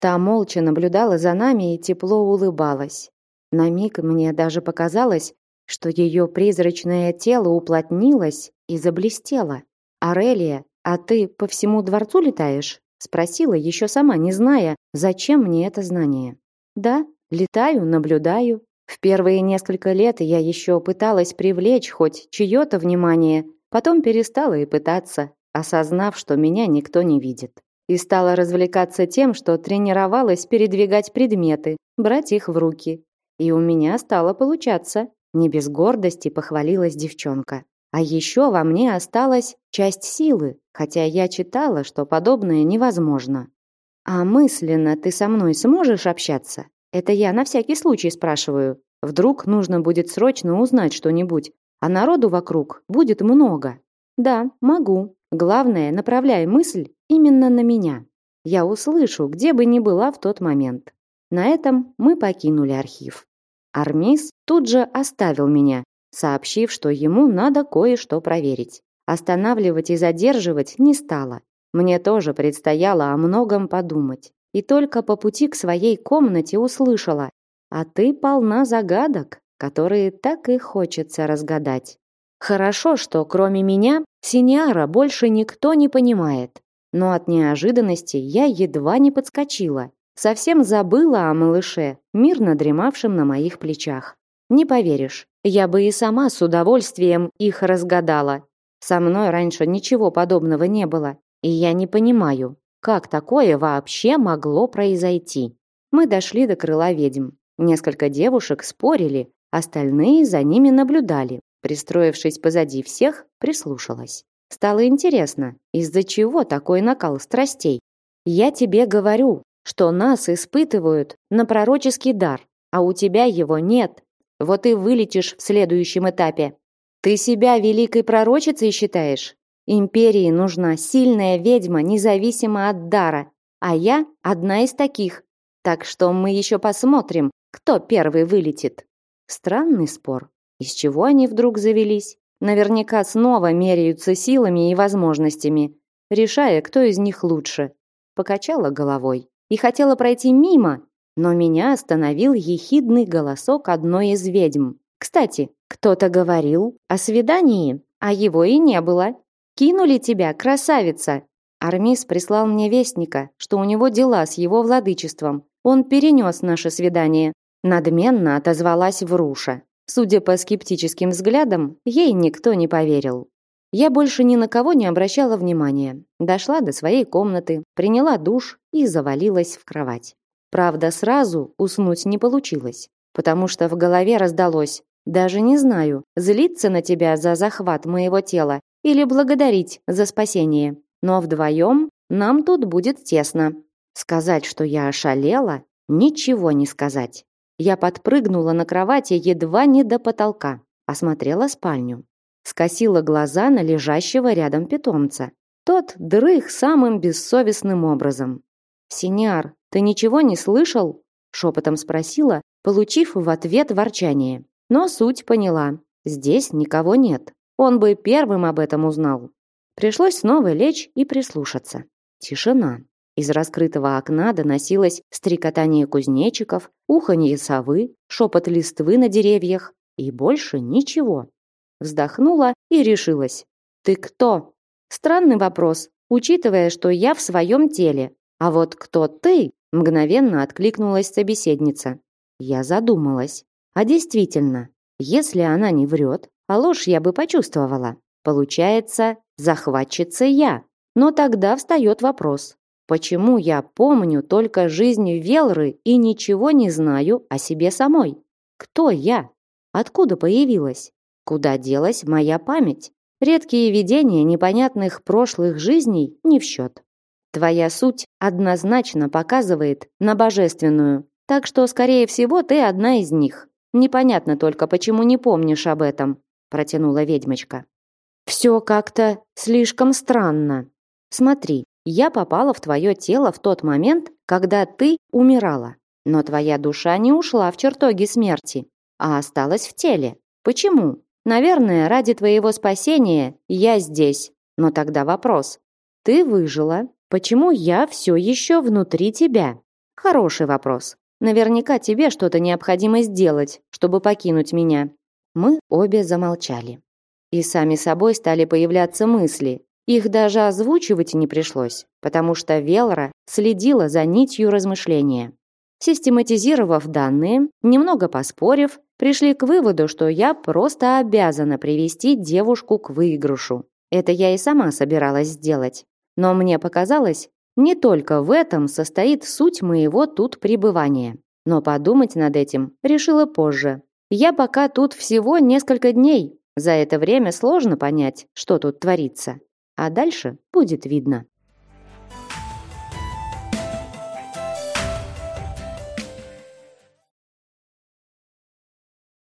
Та молча наблюдала за нами и тепло улыбалась. На миг мне даже показалось, что ее призрачное тело уплотнилось и заблестело. «Арелия, а ты по всему дворцу летаешь?» Спросила, еще сама не зная, зачем мне это знание. «Да, летаю, наблюдаю. В первые несколько лет я еще пыталась привлечь хоть чье-то внимание, потом перестала и пытаться, осознав, что меня никто не видит. И стала развлекаться тем, что тренировалась передвигать предметы, брать их в руки. И у меня стало получаться. Не без гордости похвалилась девчонка. А еще во мне осталась часть силы, хотя я читала, что подобное невозможно. А мысленно ты со мной сможешь общаться? Это я на всякий случай спрашиваю. Вдруг нужно будет срочно узнать что-нибудь, а народу вокруг будет много. Да, могу. Главное, направляй мысль именно на меня. Я услышу, где бы ни была в тот момент. На этом мы покинули архив. Армис тут же оставил меня, сообщив, что ему надо кое-что проверить. Останавливать и задерживать не стало. Мне тоже предстояло о многом подумать. И только по пути к своей комнате услышала: "А ты полна загадок, которые так и хочется разгадать". Хорошо, что кроме меня Синиара больше никто не понимает. Но от неожиданности я едва не подскочила. Совсем забыла о малыше, мирно дремавшем на моих плечах. Не поверишь, я бы и сама с удовольствием их разгадала. Со мной раньше ничего подобного не было, и я не понимаю, как такое вообще могло произойти. Мы дошли до крыла ведьм. Несколько девушек спорили, остальные за ними наблюдали. Пристроившись позади всех, прислушалась. Стало интересно, из-за чего такой накал страстей. Я тебе говорю, что нас испытывают на пророческий дар, а у тебя его нет. Вот и вылетишь в следующем этапе. Ты себя великой пророчицей считаешь? Империи нужна сильная ведьма, независимо от дара, а я одна из таких. Так что мы еще посмотрим, кто первый вылетит. Странный спор. Из чего они вдруг завелись? Наверняка снова меряются силами и возможностями, решая, кто из них лучше. Покачала головой и хотела пройти мимо, но меня остановил ехидный голосок одной из ведьм. Кстати, кто-то говорил о свидании, а его и не было. Кинули тебя, красавица. Армис прислал мне вестника, что у него дела с его владычеством. Он перенес наше свидание. Надменно отозвалась Вруша. Судя по скептическим взглядам, ей никто не поверил. Я больше ни на кого не обращала внимания. Дошла до своей комнаты, приняла душ и завалилась в кровать. Правда, сразу уснуть не получилось, потому что в голове раздалось «Даже не знаю, злиться на тебя за захват моего тела или благодарить за спасение. Но вдвоем нам тут будет тесно». Сказать, что я ошалела, ничего не сказать. Я подпрыгнула на кровати едва не до потолка, осмотрела спальню. Скосила глаза на лежащего рядом питомца. Тот дрых самым бессовестным образом. «Синяр, ты ничего не слышал?» шепотом спросила, получив в ответ ворчание. Но суть поняла. Здесь никого нет. Он бы первым об этом узнал. Пришлось снова лечь и прислушаться. Тишина. Из раскрытого окна доносилось стрекотание кузнечиков, уханье совы, шепот листвы на деревьях и больше ничего. Вздохнула и решилась. «Ты кто?» Странный вопрос, учитывая, что я в своем теле. А вот кто ты? Мгновенно откликнулась собеседница. Я задумалась. А действительно, если она не врет, а ложь я бы почувствовала. Получается, захватчица я. Но тогда встает вопрос. Почему я помню только жизнь Велры и ничего не знаю о себе самой? Кто я? Откуда появилась? Куда делась моя память? Редкие видения непонятных прошлых жизней не в счет. Твоя суть однозначно показывает на божественную, так что, скорее всего, ты одна из них. Непонятно только, почему не помнишь об этом, протянула ведьмочка. Все как-то слишком странно. Смотри, я попала в твое тело в тот момент, когда ты умирала. Но твоя душа не ушла в чертоги смерти, а осталась в теле. Почему? Наверное, ради твоего спасения я здесь. Но тогда вопрос. Ты выжила. Почему я все еще внутри тебя? Хороший вопрос. Наверняка тебе что-то необходимо сделать, чтобы покинуть меня. Мы обе замолчали. И сами собой стали появляться мысли, их даже озвучивать не пришлось, потому что Велра следила за нитью размышления. Систематизировав данные, немного поспорив, пришли к выводу, что я просто обязана привести девушку к выигрышу. Это я и сама собиралась сделать. Но мне показалось, не только в этом состоит суть моего тут пребывания. Но подумать над этим решила позже. Я пока тут всего несколько дней. За это время сложно понять, что тут творится а дальше будет видно.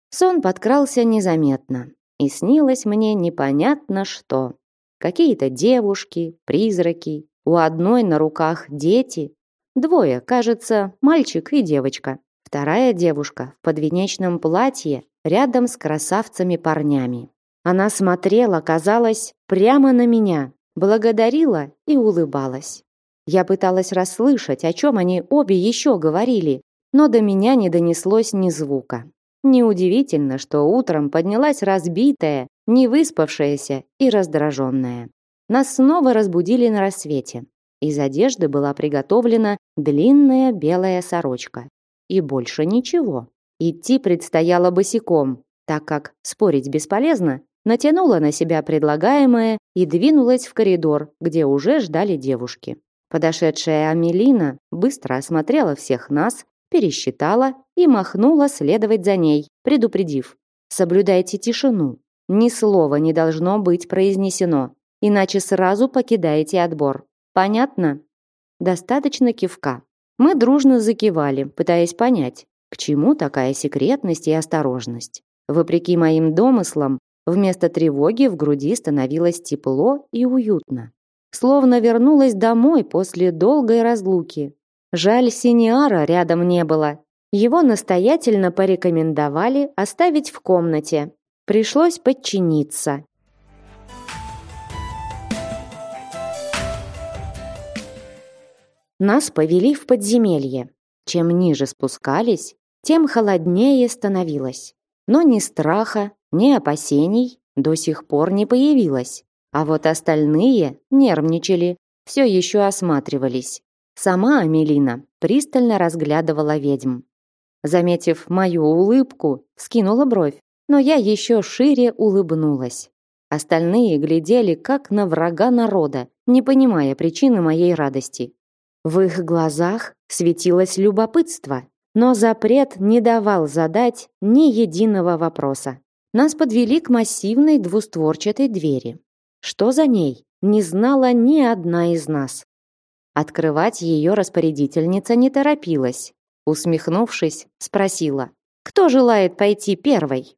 Сон подкрался незаметно, и снилось мне непонятно что. Какие-то девушки, призраки, у одной на руках дети, двое, кажется, мальчик и девочка. Вторая девушка в подвенечном платье рядом с красавцами-парнями. Она смотрела, казалось, прямо на меня, благодарила и улыбалась. Я пыталась расслышать, о чем они обе еще говорили, но до меня не донеслось ни звука. Неудивительно, что утром поднялась разбитая, невыспавшаяся и раздраженная. Нас снова разбудили на рассвете. Из одежды была приготовлена длинная белая сорочка. И больше ничего. Идти предстояло босиком, так как спорить бесполезно, натянула на себя предлагаемое и двинулась в коридор, где уже ждали девушки. Подошедшая Амелина быстро осмотрела всех нас, пересчитала и махнула следовать за ней, предупредив. «Соблюдайте тишину. Ни слова не должно быть произнесено, иначе сразу покидаете отбор. Понятно?» Достаточно кивка. Мы дружно закивали, пытаясь понять, к чему такая секретность и осторожность. Вопреки моим домыслам, Вместо тревоги в груди становилось тепло и уютно. Словно вернулась домой после долгой разлуки. Жаль, Синиара рядом не было. Его настоятельно порекомендовали оставить в комнате. Пришлось подчиниться. Нас повели в подземелье. Чем ниже спускались, тем холоднее становилось. Но ни страха, ни опасений до сих пор не появилось. А вот остальные нервничали, все еще осматривались. Сама Амелина пристально разглядывала ведьм. Заметив мою улыбку, скинула бровь, но я еще шире улыбнулась. Остальные глядели как на врага народа, не понимая причины моей радости. В их глазах светилось любопытство, но запрет не давал задать ни единого вопроса. Нас подвели к массивной двустворчатой двери. Что за ней, не знала ни одна из нас. Открывать ее распорядительница не торопилась. Усмехнувшись, спросила, «Кто желает пойти первой?»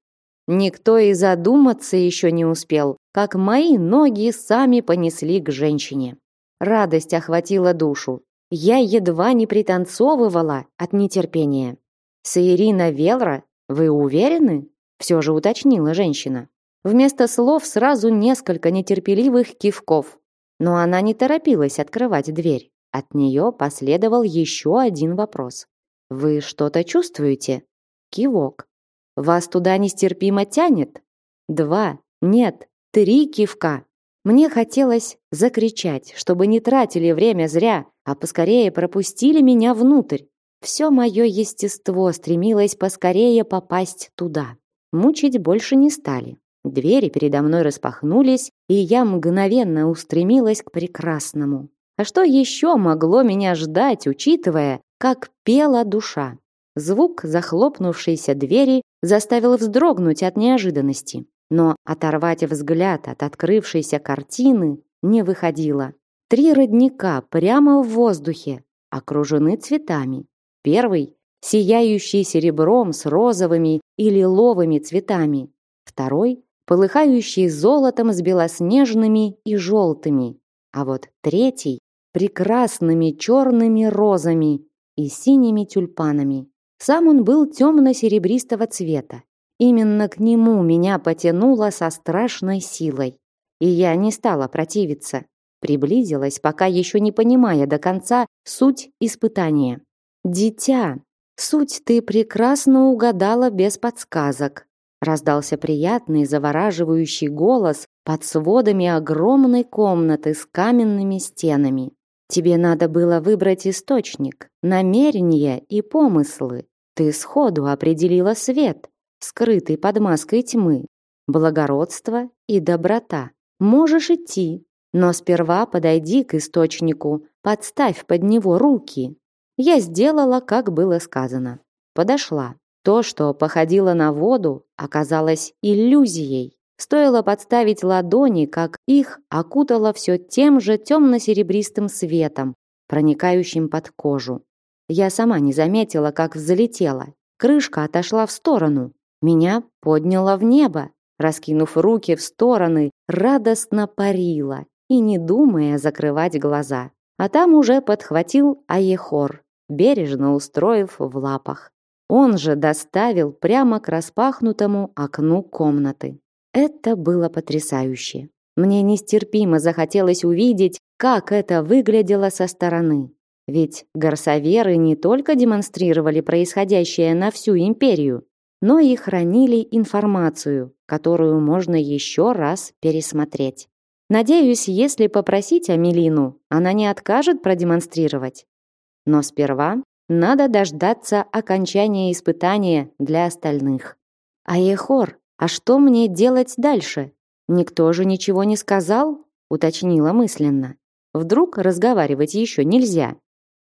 Никто и задуматься еще не успел, как мои ноги сами понесли к женщине. Радость охватила душу. Я едва не пританцовывала от нетерпения. «Саирина Велра, вы уверены?» Все же уточнила женщина. Вместо слов сразу несколько нетерпеливых кивков. Но она не торопилась открывать дверь. От нее последовал еще один вопрос. «Вы что-то чувствуете?» Кивок. «Вас туда нестерпимо тянет?» Два, нет, три кивка. Мне хотелось закричать, чтобы не тратили время зря, а поскорее пропустили меня внутрь. Все мое естество стремилось поскорее попасть туда. Мучить больше не стали. Двери передо мной распахнулись, и я мгновенно устремилась к прекрасному. А что еще могло меня ждать, учитывая, как пела душа? Звук захлопнувшейся двери заставил вздрогнуть от неожиданности, но оторвать взгляд от открывшейся картины не выходило. Три родника прямо в воздухе, окружены цветами. Первый – сияющий серебром с розовыми и лиловыми цветами. Второй – полыхающий золотом с белоснежными и желтыми. А вот третий – прекрасными черными розами и синими тюльпанами. Сам он был темно-серебристого цвета. Именно к нему меня потянуло со страшной силой. И я не стала противиться. Приблизилась, пока еще не понимая до конца суть испытания. «Дитя, суть ты прекрасно угадала без подсказок», раздался приятный, завораживающий голос под сводами огромной комнаты с каменными стенами. Тебе надо было выбрать источник, намерения и помыслы. Ты сходу определила свет, скрытый под маской тьмы, благородство и доброта. Можешь идти, но сперва подойди к источнику, подставь под него руки. Я сделала, как было сказано. Подошла. То, что походило на воду, оказалось иллюзией. Стоило подставить ладони, как их окутало все тем же темно-серебристым светом, проникающим под кожу. Я сама не заметила, как взлетела. Крышка отошла в сторону. Меня подняло в небо. Раскинув руки в стороны, радостно парила и не думая закрывать глаза. А там уже подхватил Аехор, бережно устроив в лапах. Он же доставил прямо к распахнутому окну комнаты. Это было потрясающе. Мне нестерпимо захотелось увидеть, как это выглядело со стороны. Ведь горсоверы не только демонстрировали происходящее на всю империю, но и хранили информацию, которую можно еще раз пересмотреть. Надеюсь, если попросить Амелину, она не откажет продемонстрировать. Но сперва надо дождаться окончания испытания для остальных. А Ехор, а что мне делать дальше? Никто же ничего не сказал, уточнила мысленно. Вдруг разговаривать еще нельзя.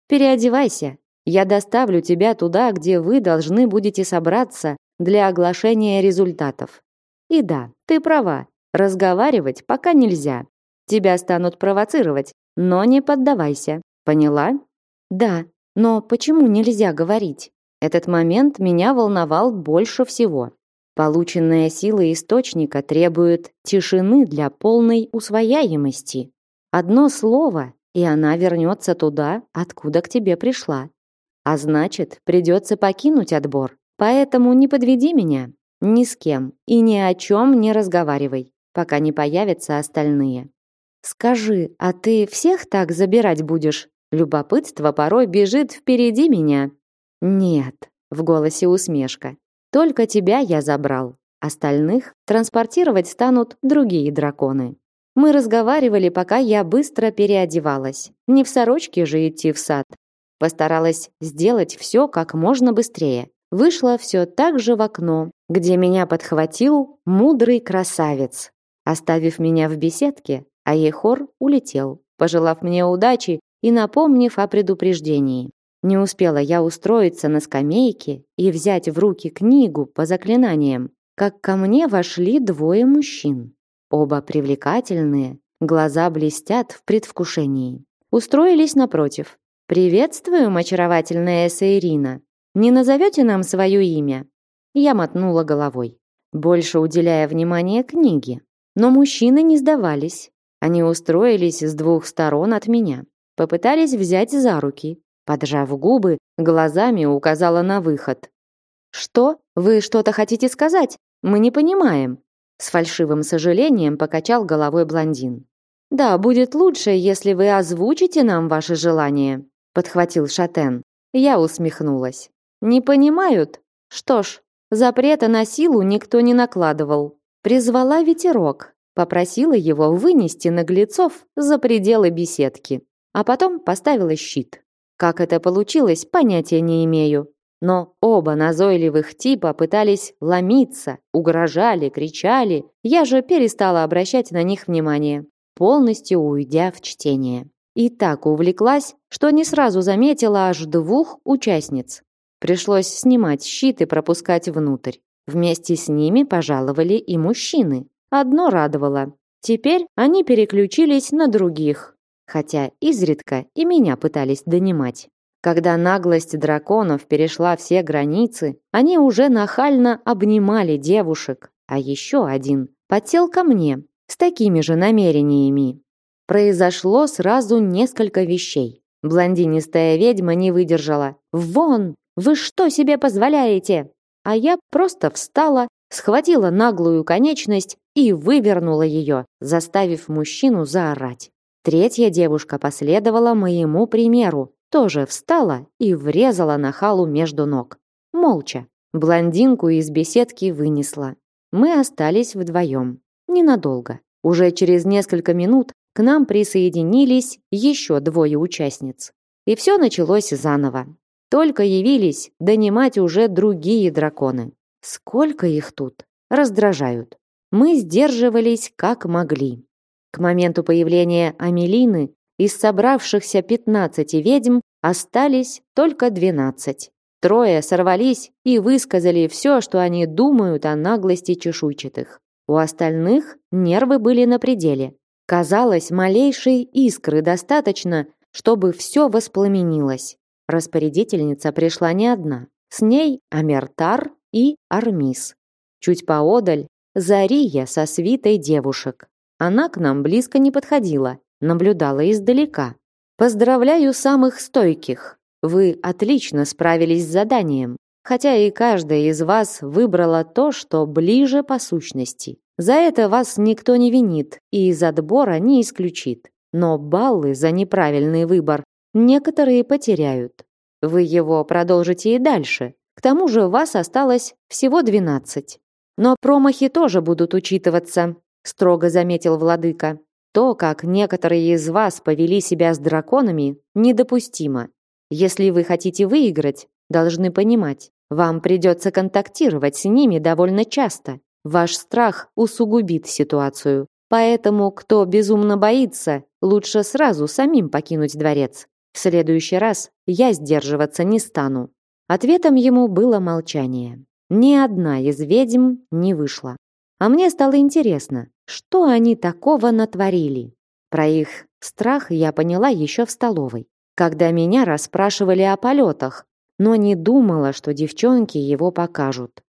Переодевайся. Я доставлю тебя туда, где вы должны будете собраться для оглашения результатов. И да, ты права. Разговаривать пока нельзя. Тебя станут провоцировать, но не поддавайся. Поняла? Да, но почему нельзя говорить? Этот момент меня волновал больше всего. Полученная сила источника требует тишины для полной усвояемости. Одно слово, и она вернется туда, откуда к тебе пришла. А значит, придется покинуть отбор. Поэтому не подведи меня ни с кем и ни о чем не разговаривай пока не появятся остальные. Скажи, а ты всех так забирать будешь? Любопытство порой бежит впереди меня. Нет, в голосе усмешка. Только тебя я забрал. Остальных транспортировать станут другие драконы. Мы разговаривали, пока я быстро переодевалась. Не в сорочке же идти в сад. Постаралась сделать все как можно быстрее. Вышла все так же в окно, где меня подхватил мудрый красавец. Оставив меня в беседке, Аехор улетел, пожелав мне удачи и напомнив о предупреждении. Не успела я устроиться на скамейке и взять в руки книгу по заклинаниям, как ко мне вошли двое мужчин. Оба привлекательные, глаза блестят в предвкушении. Устроились напротив. «Приветствуем, очаровательная Эсаирина. Не назовете нам свое имя?» Я мотнула головой, больше уделяя внимание книге. Но мужчины не сдавались. Они устроились с двух сторон от меня. Попытались взять за руки. Поджав губы, глазами указала на выход. «Что? Вы что-то хотите сказать? Мы не понимаем», с фальшивым сожалением покачал головой блондин. Да, будет лучше, если вы озвучите нам ваши желания, подхватил Шатен. Я усмехнулась. Не понимают? Что ж, запрета на силу никто не накладывал. Призвала ветерок, попросила его вынести наглецов за пределы беседки, а потом поставила щит. Как это получилось, понятия не имею. Но оба назойливых типа пытались ломиться, угрожали, кричали. Я же перестала обращать на них внимание, полностью уйдя в чтение. И так увлеклась, что не сразу заметила аж двух участниц. Пришлось снимать щит и пропускать внутрь. Вместе с ними пожаловали и мужчины. Одно радовало. Теперь они переключились на других, хотя изредка и меня пытались донимать. Когда наглость драконов перешла все границы, они уже нахально обнимали девушек, а еще один подсел ко мне с такими же намерениями. Произошло сразу несколько вещей. Блондинистая ведьма не выдержала. «Вон! Вы что себе позволяете?» А я просто встала, схватила наглую конечность и вывернула ее, заставив мужчину заорать. Третья девушка последовала моему примеру, тоже встала и врезала на халу между ног. Молча. Блондинку из беседки вынесла. Мы остались вдвоем. Ненадолго. Уже через несколько минут к нам присоединились еще двое участниц. И все началось заново. Только явились донимать уже другие драконы. Сколько их тут? Раздражают. Мы сдерживались как могли. К моменту появления Амелины из собравшихся 15 ведьм остались только 12. Трое сорвались и высказали все, что они думают о наглости чешуйчатых. У остальных нервы были на пределе. Казалось, малейшей искры достаточно, чтобы все воспламенилось. Распорядительница пришла не одна. С ней Амертар и Армис. Чуть поодаль Зария со свитой девушек. Она к нам близко не подходила, наблюдала издалека. Поздравляю самых стойких. Вы отлично справились с заданием, хотя и каждая из вас выбрала то, что ближе по сущности. За это вас никто не винит и из отбора не исключит. Но баллы за неправильный выбор некоторые потеряют. Вы его продолжите и дальше. К тому же вас осталось всего 12. Но промахи тоже будут учитываться, строго заметил владыка. То, как некоторые из вас повели себя с драконами, недопустимо. Если вы хотите выиграть, должны понимать, вам придется контактировать с ними довольно часто. Ваш страх усугубит ситуацию. Поэтому, кто безумно боится, лучше сразу самим покинуть дворец. В следующий раз я сдерживаться не стану. Ответом ему было молчание. Ни одна из ведьм не вышла. А мне стало интересно, что они такого натворили. Про их страх я поняла еще в столовой, когда меня расспрашивали о полетах, но не думала, что девчонки его покажут.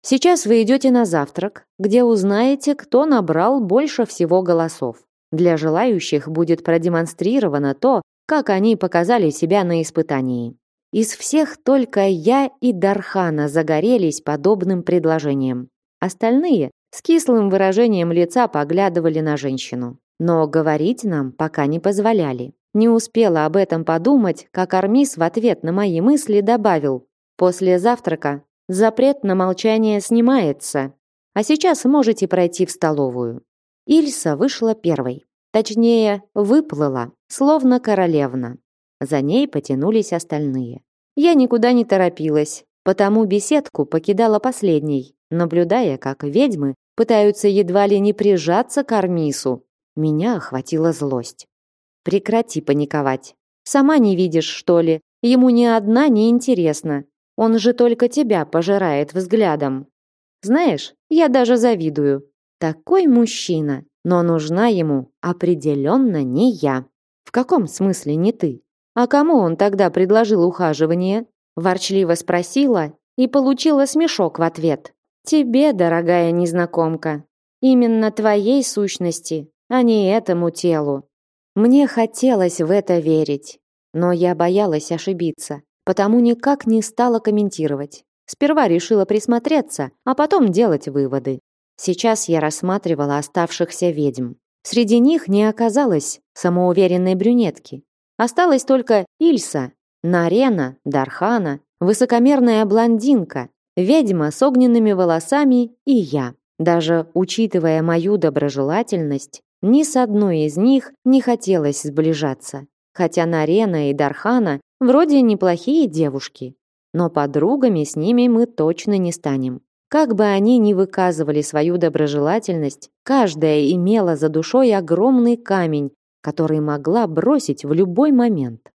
Сейчас вы идете на завтрак, где узнаете, кто набрал больше всего голосов. Для желающих будет продемонстрировано то, как они показали себя на испытании. Из всех только я и Дархана загорелись подобным предложением. Остальные с кислым выражением лица поглядывали на женщину. Но говорить нам пока не позволяли. Не успела об этом подумать, как Армис в ответ на мои мысли добавил. «После завтрака запрет на молчание снимается. А сейчас можете пройти в столовую. Ильса вышла первой. Точнее, выплыла, словно королевна. За ней потянулись остальные. Я никуда не торопилась, потому беседку покидала последней, наблюдая, как ведьмы пытаются едва ли не прижаться к Армису. Меня охватила злость. Прекрати паниковать. Сама не видишь, что ли? Ему ни одна не интересна. Он же только тебя пожирает взглядом. Знаешь, я даже завидую. Такой мужчина, но нужна ему определенно не я. В каком смысле не ты? А кому он тогда предложил ухаживание? Ворчливо спросила и получила смешок в ответ. Тебе, дорогая незнакомка. Именно твоей сущности, а не этому телу. Мне хотелось в это верить, но я боялась ошибиться, потому никак не стала комментировать. Сперва решила присмотреться, а потом делать выводы. Сейчас я рассматривала оставшихся ведьм. Среди них не оказалось самоуверенной брюнетки. Осталась только Ильса, Нарена, Дархана, высокомерная блондинка, ведьма с огненными волосами и я. Даже учитывая мою доброжелательность, ни с одной из них не хотелось сближаться. Хотя Нарена и Дархана вроде неплохие девушки. Но подругами с ними мы точно не станем. Как бы они ни выказывали свою доброжелательность, каждая имела за душой огромный камень, который могла бросить в любой момент.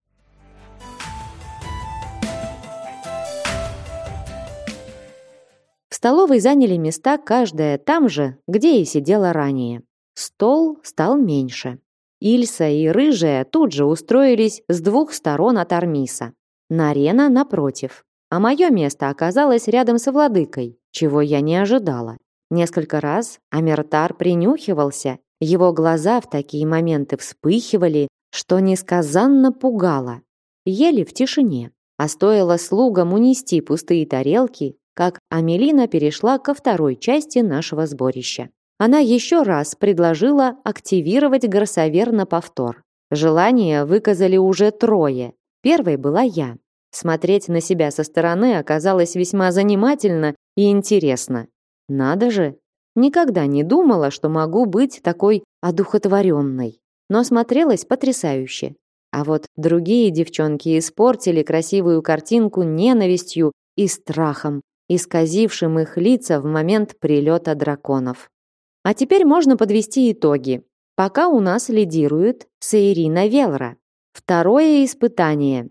В столовой заняли места каждая там же, где и сидела ранее. Стол стал меньше. Ильса и Рыжая тут же устроились с двух сторон от Армиса. Нарена напротив. А мое место оказалось рядом со владыкой, чего я не ожидала. Несколько раз Амертар принюхивался, его глаза в такие моменты вспыхивали, что несказанно пугало. Ели в тишине. А стоило слугам унести пустые тарелки, как Амелина перешла ко второй части нашего сборища она еще раз предложила активировать горсовер на повтор. Желание выказали уже трое. Первой была я. Смотреть на себя со стороны оказалось весьма занимательно и интересно. Надо же, никогда не думала, что могу быть такой одухотворенной. Но смотрелась потрясающе. А вот другие девчонки испортили красивую картинку ненавистью и страхом, исказившим их лица в момент прилета драконов. А теперь можно подвести итоги. Пока у нас лидирует Сейрина Велра. Второе испытание.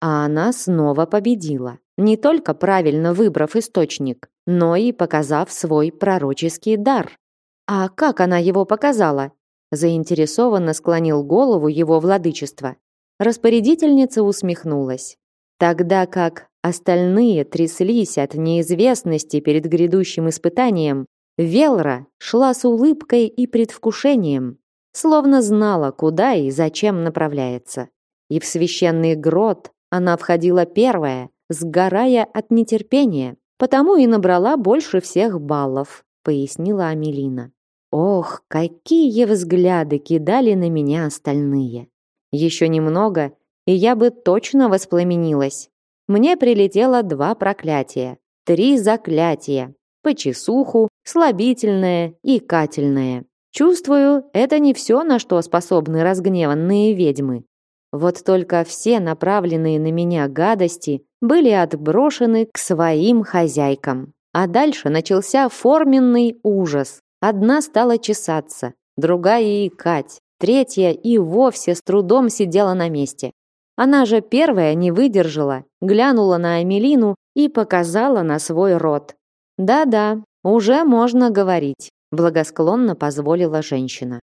А она снова победила. Не только правильно выбрав источник, но и показав свой пророческий дар. А как она его показала? Заинтересованно склонил голову его владычество. Распорядительница усмехнулась. Тогда как остальные тряслись от неизвестности перед грядущим испытанием, Велра шла с улыбкой и предвкушением, словно знала, куда и зачем направляется. И в священный грот она входила первая, сгорая от нетерпения, потому и набрала больше всех баллов, пояснила Амелина. Ох, какие взгляды кидали на меня остальные. Еще немного, и я бы точно воспламенилась. Мне прилетело два проклятия, три заклятия, по чесуху, слабительное и кательное. Чувствую, это не все, на что способны разгневанные ведьмы. Вот только все направленные на меня гадости были отброшены к своим хозяйкам. А дальше начался форменный ужас. Одна стала чесаться, другая икать, третья и вовсе с трудом сидела на месте. Она же первая не выдержала, глянула на Амелину и показала на свой рот. Да-да, уже можно говорить, благосклонно позволила женщина.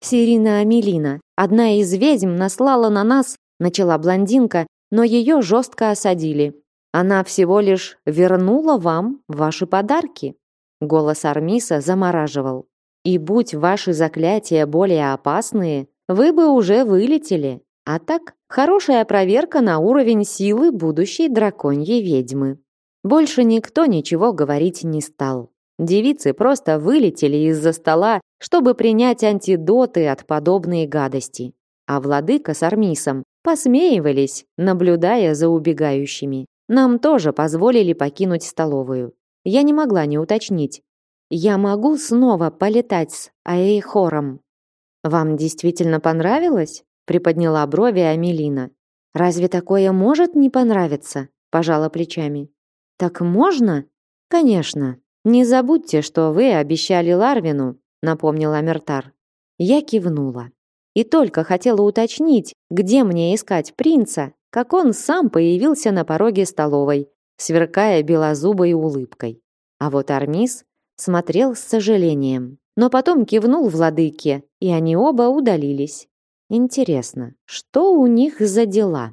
Сирина Амелина, одна из ведьм наслала на нас, начала блондинка, но ее жестко осадили. Она всего лишь вернула вам ваши подарки. Голос Армиса замораживал. И будь ваши заклятия более опасные, вы бы уже вылетели. А так, хорошая проверка на уровень силы будущей драконьей ведьмы. Больше никто ничего говорить не стал. Девицы просто вылетели из-за стола, чтобы принять антидоты от подобной гадости. А владыка с Армисом посмеивались, наблюдая за убегающими. нам тоже позволили покинуть столовую. Я не могла не уточнить. Я могу снова полетать с Аэйхором. Вам действительно понравилось? приподняла брови Амелина. Разве такое может не понравиться? пожала плечами. Так можно? Конечно. Не забудьте, что вы обещали Ларвину, напомнил Амертар. Я кивнула. И только хотела уточнить, где мне искать принца, как он сам появился на пороге столовой, сверкая белозубой улыбкой. А вот Армис смотрел с сожалением, но потом кивнул владыке, и они оба удалились. Интересно, что у них за дела?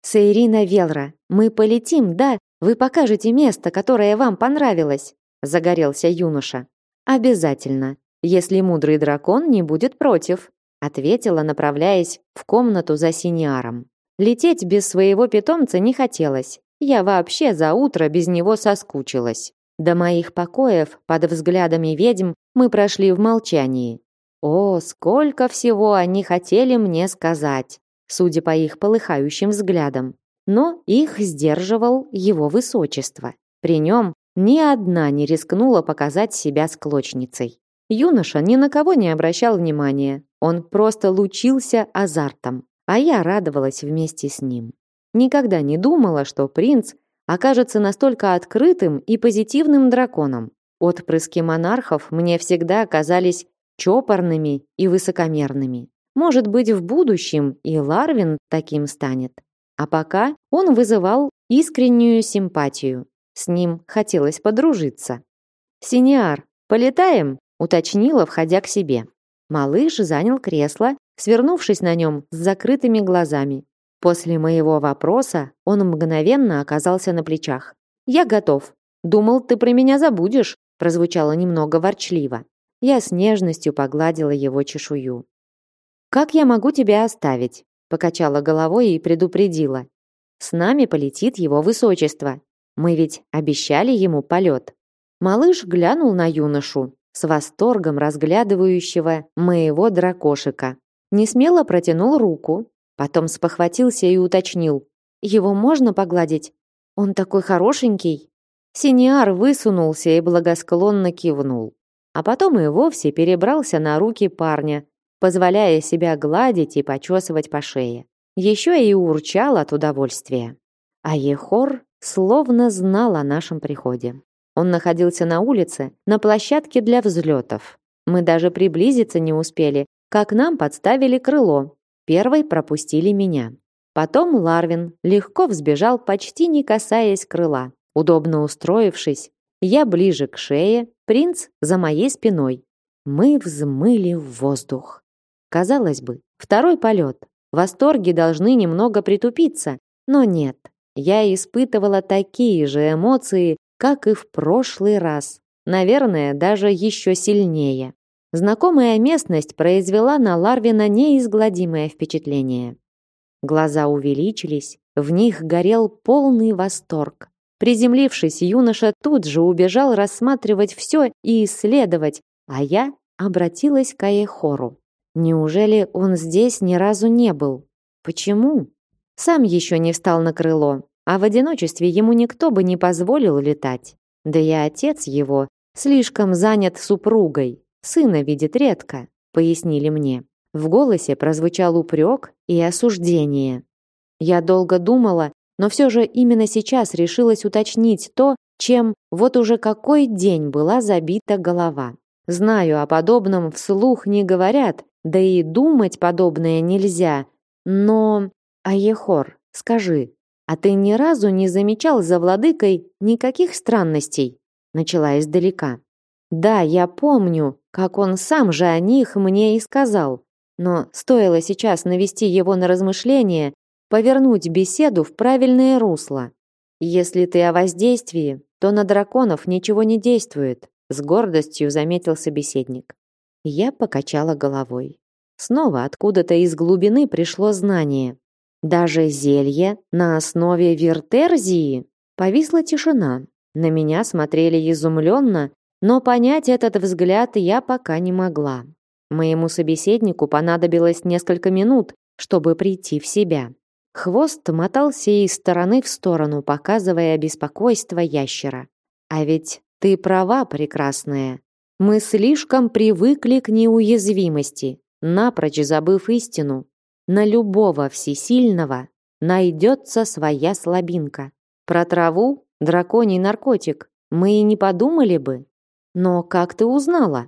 Сейрина Велра, мы полетим, да? Вы покажете место, которое вам понравилось, загорелся юноша. Обязательно, если мудрый дракон не будет против, ответила, направляясь в комнату за синьяром. Лететь без своего питомца не хотелось. Я вообще за утро без него соскучилась. До моих покоев под взглядами ведьм мы прошли в молчании. О, сколько всего они хотели мне сказать, судя по их полыхающим взглядам. Но их сдерживал его высочество. При нем ни одна не рискнула показать себя склочницей. Юноша ни на кого не обращал внимания. Он просто лучился азартом а я радовалась вместе с ним. Никогда не думала, что принц окажется настолько открытым и позитивным драконом. Отпрыски монархов мне всегда казались чопорными и высокомерными. Может быть, в будущем и Ларвин таким станет. А пока он вызывал искреннюю симпатию. С ним хотелось подружиться. «Синиар, полетаем?» – уточнила, входя к себе. Малыш занял кресло свернувшись на нем с закрытыми глазами. После моего вопроса он мгновенно оказался на плечах. «Я готов. Думал, ты про меня забудешь», прозвучало немного ворчливо. Я с нежностью погладила его чешую. «Как я могу тебя оставить?» покачала головой и предупредила. «С нами полетит его высочество. Мы ведь обещали ему полет». Малыш глянул на юношу, с восторгом разглядывающего моего дракошика. Не смело протянул руку, потом спохватился и уточнил. «Его можно погладить? Он такой хорошенький!» Синиар высунулся и благосклонно кивнул. А потом и вовсе перебрался на руки парня, позволяя себя гладить и почесывать по шее. Еще и урчал от удовольствия. А Ехор словно знал о нашем приходе. Он находился на улице, на площадке для взлетов. Мы даже приблизиться не успели, как нам подставили крыло. Первой пропустили меня. Потом Ларвин легко взбежал, почти не касаясь крыла. Удобно устроившись, я ближе к шее, принц за моей спиной. Мы взмыли в воздух. Казалось бы, второй полет. Восторги должны немного притупиться, но нет. Я испытывала такие же эмоции, как и в прошлый раз. Наверное, даже еще сильнее. Знакомая местность произвела на Ларвина неизгладимое впечатление. Глаза увеличились, в них горел полный восторг. Приземлившись, юноша тут же убежал рассматривать все и исследовать, а я обратилась к Аехору. Неужели он здесь ни разу не был? Почему? Сам еще не встал на крыло, а в одиночестве ему никто бы не позволил летать. Да и отец его слишком занят супругой, Сына видит редко, пояснили мне. В голосе прозвучал упрек и осуждение. Я долго думала, но все же именно сейчас решилась уточнить то, чем вот уже какой день была забита голова. Знаю, о подобном вслух не говорят, да и думать подобное нельзя. Но, Аехор, скажи, а ты ни разу не замечал за владыкой никаких странностей? Начала издалека. Да, я помню, как он сам же о них мне и сказал. Но стоило сейчас навести его на размышление, повернуть беседу в правильное русло. Если ты о воздействии, то на драконов ничего не действует, с гордостью заметил собеседник. Я покачала головой. Снова откуда-то из глубины пришло знание. Даже зелье на основе виртерзии. Повисла тишина. На меня смотрели изумленно но понять этот взгляд я пока не могла. Моему собеседнику понадобилось несколько минут, чтобы прийти в себя. Хвост мотался из стороны в сторону, показывая беспокойство ящера. А ведь ты права, прекрасная. Мы слишком привыкли к неуязвимости, напрочь забыв истину. На любого всесильного найдется своя слабинка. Про траву, драконий наркотик, мы и не подумали бы. Но как ты узнала?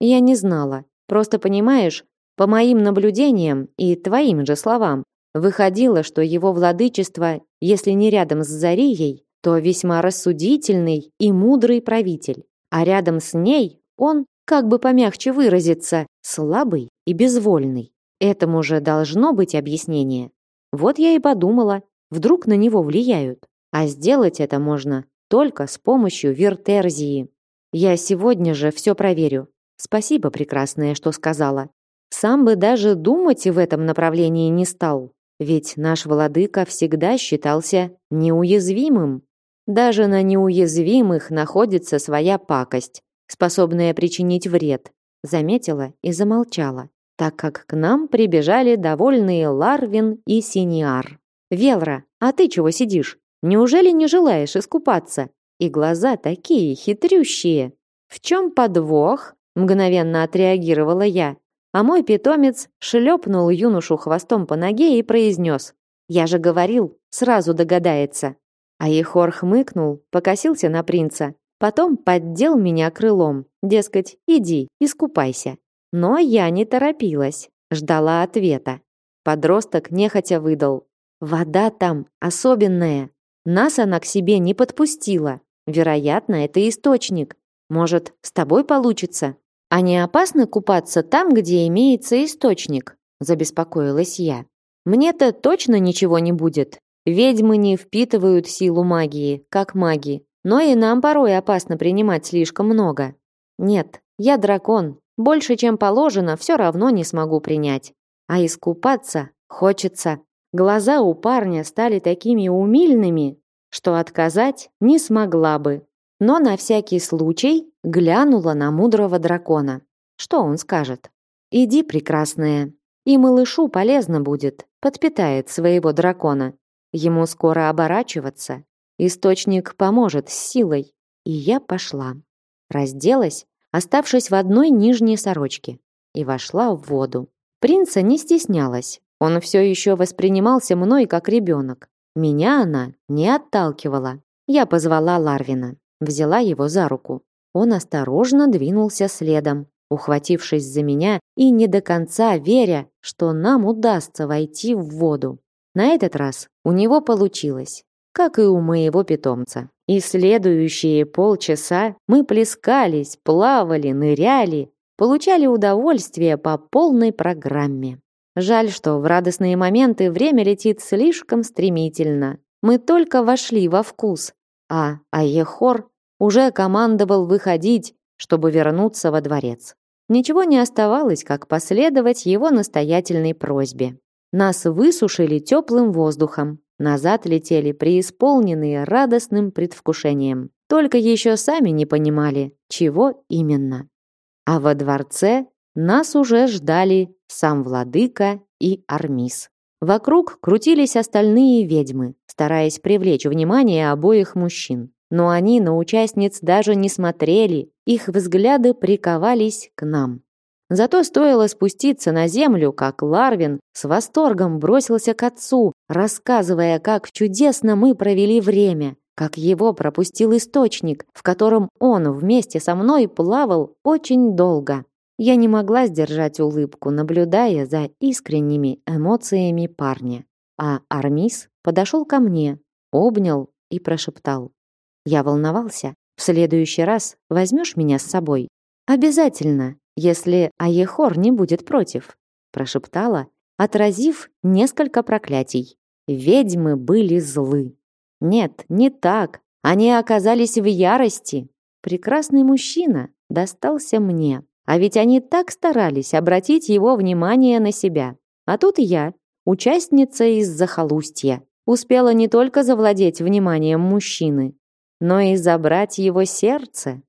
Я не знала. Просто понимаешь, по моим наблюдениям и твоим же словам, выходило, что его владычество, если не рядом с Зарией, то весьма рассудительный и мудрый правитель, а рядом с ней он, как бы помягче выразиться, слабый и безвольный. Этому же должно быть объяснение. Вот я и подумала, вдруг на него влияют. А сделать это можно только с помощью виртерзии. Я сегодня же все проверю. Спасибо, прекрасная, что сказала. Сам бы даже думать в этом направлении не стал. Ведь наш владыка всегда считался неуязвимым. Даже на неуязвимых находится своя пакость, способная причинить вред. Заметила и замолчала, так как к нам прибежали довольные Ларвин и Синиар. «Велра, а ты чего сидишь? Неужели не желаешь искупаться? И глаза такие хитрющие. В чем подвох? Мгновенно отреагировала я. А мой питомец шлепнул юношу хвостом по ноге и произнес. Я же говорил, сразу догадается. А Ехор хмыкнул, покосился на принца. Потом поддел меня крылом. Дескать, иди, искупайся. Но я не торопилась. Ждала ответа. Подросток нехотя выдал. Вода там особенная. Нас она к себе не подпустила. Вероятно, это источник. Может, с тобой получится? А не опасно купаться там, где имеется источник? Забеспокоилась я. Мне-то точно ничего не будет. Ведьмы не впитывают силу магии, как маги. Но и нам порой опасно принимать слишком много. Нет, я дракон. Больше, чем положено, все равно не смогу принять. А искупаться хочется. Глаза у парня стали такими умильными, что отказать не смогла бы. Но на всякий случай глянула на мудрого дракона. Что он скажет? «Иди, прекрасная, и малышу полезно будет, подпитает своего дракона. Ему скоро оборачиваться. Источник поможет с силой». И я пошла. Разделась, оставшись в одной нижней сорочке, и вошла в воду. Принца не стеснялась. Он все еще воспринимался мной как ребенок. Меня она не отталкивала. Я позвала Ларвина, взяла его за руку. Он осторожно двинулся следом, ухватившись за меня и не до конца веря, что нам удастся войти в воду. На этот раз у него получилось, как и у моего питомца. И следующие полчаса мы плескались, плавали, ныряли, получали удовольствие по полной программе. Жаль, что в радостные моменты время летит слишком стремительно. Мы только вошли во вкус, а Аехор уже командовал выходить, чтобы вернуться во дворец. Ничего не оставалось, как последовать его настоятельной просьбе. Нас высушили теплым воздухом, назад летели преисполненные радостным предвкушением. Только еще сами не понимали, чего именно. А во дворце нас уже ждали сам владыка и Армис. Вокруг крутились остальные ведьмы, стараясь привлечь внимание обоих мужчин. Но они на участниц даже не смотрели, их взгляды приковались к нам. Зато стоило спуститься на землю, как Ларвин с восторгом бросился к отцу, рассказывая, как чудесно мы провели время, как его пропустил источник, в котором он вместе со мной плавал очень долго. Я не могла сдержать улыбку, наблюдая за искренними эмоциями парня. А Армис подошел ко мне, обнял и прошептал. Я волновался. В следующий раз возьмешь меня с собой? Обязательно, если Аехор не будет против, прошептала, отразив несколько проклятий. Ведьмы были злы. Нет, не так. Они оказались в ярости. Прекрасный мужчина достался мне. А ведь они так старались обратить его внимание на себя. А тут я, участница из захолустья, успела не только завладеть вниманием мужчины, но и забрать его сердце.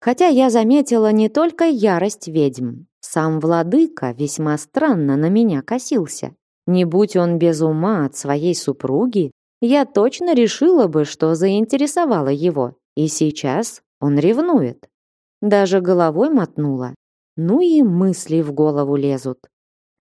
Хотя я заметила не только ярость ведьм. Сам владыка весьма странно на меня косился. Не будь он без ума от своей супруги, я точно решила бы, что заинтересовала его, и сейчас он ревнует. Даже головой мотнула. Ну и мысли в голову лезут.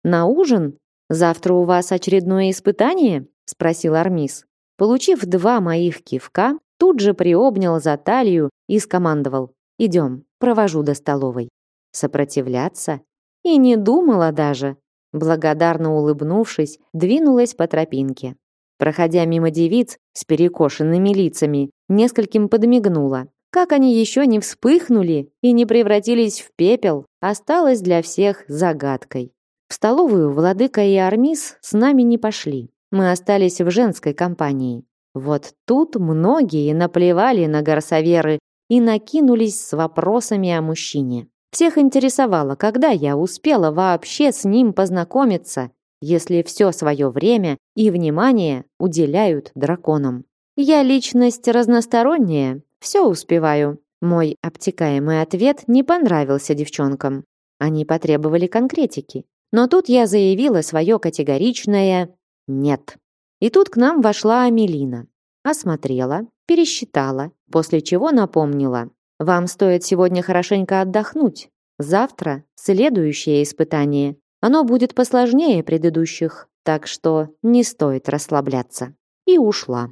«На ужин? Завтра у вас очередное испытание?» — спросил Армис. Получив два моих кивка, тут же приобнял за талию и скомандовал. «Идем, провожу до столовой». Сопротивляться? И не думала даже. Благодарно улыбнувшись, двинулась по тропинке. Проходя мимо девиц с перекошенными лицами, нескольким подмигнула. Как они еще не вспыхнули и не превратились в пепел, осталось для всех загадкой. В столовую Владыка и Армис с нами не пошли. Мы остались в женской компании. Вот тут многие наплевали на горсоверы и накинулись с вопросами о мужчине. Всех интересовало, когда я успела вообще с ним познакомиться, если все свое время и внимание уделяют драконам. Я личность разносторонняя, все успеваю. Мой обтекаемый ответ не понравился девчонкам. Они потребовали конкретики. Но тут я заявила свое категоричное «нет». И тут к нам вошла Амелина. Осмотрела, пересчитала, после чего напомнила. «Вам стоит сегодня хорошенько отдохнуть. Завтра следующее испытание. Оно будет посложнее предыдущих, так что не стоит расслабляться». И ушла.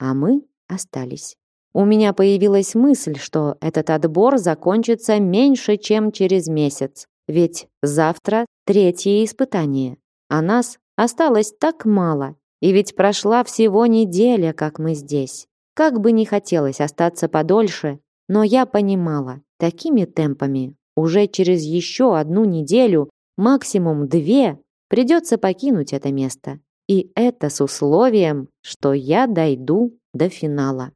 А мы остались. У меня появилась мысль, что этот отбор закончится меньше, чем через месяц. Ведь завтра третье испытание, а нас осталось так мало. И ведь прошла всего неделя, как мы здесь. Как бы не хотелось остаться подольше, но я понимала, такими темпами уже через еще одну неделю, максимум две, придется покинуть это место. И это с условием, что я дойду до финала.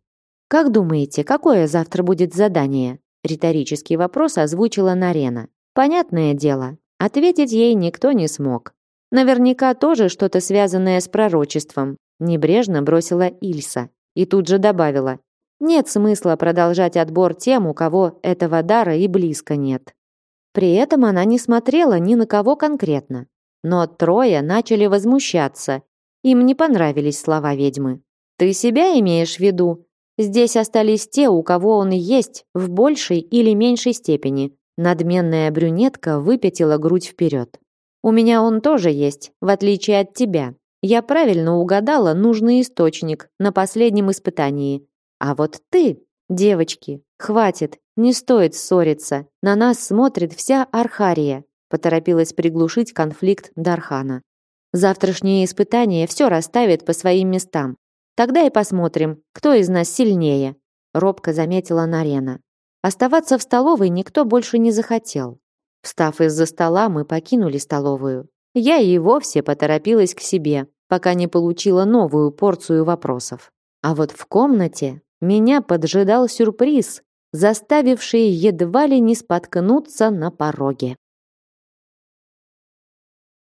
«Как думаете, какое завтра будет задание?» Риторический вопрос озвучила Нарена. Понятное дело, ответить ей никто не смог. Наверняка тоже что-то связанное с пророчеством. Небрежно бросила Ильса и тут же добавила. Нет смысла продолжать отбор тем, у кого этого дара и близко нет. При этом она не смотрела ни на кого конкретно. Но трое начали возмущаться. Им не понравились слова ведьмы. «Ты себя имеешь в виду?» Здесь остались те, у кого он есть в большей или меньшей степени. Надменная брюнетка выпятила грудь вперед. У меня он тоже есть, в отличие от тебя. Я правильно угадала нужный источник на последнем испытании. А вот ты, девочки, хватит, не стоит ссориться. На нас смотрит вся Архария. Поторопилась приглушить конфликт Дархана. Завтрашнее испытание все расставит по своим местам. Тогда и посмотрим, кто из нас сильнее, робко заметила Нарена. Оставаться в столовой никто больше не захотел. Встав из-за стола, мы покинули столовую. Я и вовсе поторопилась к себе, пока не получила новую порцию вопросов. А вот в комнате меня поджидал сюрприз, заставивший едва ли не споткнуться на пороге.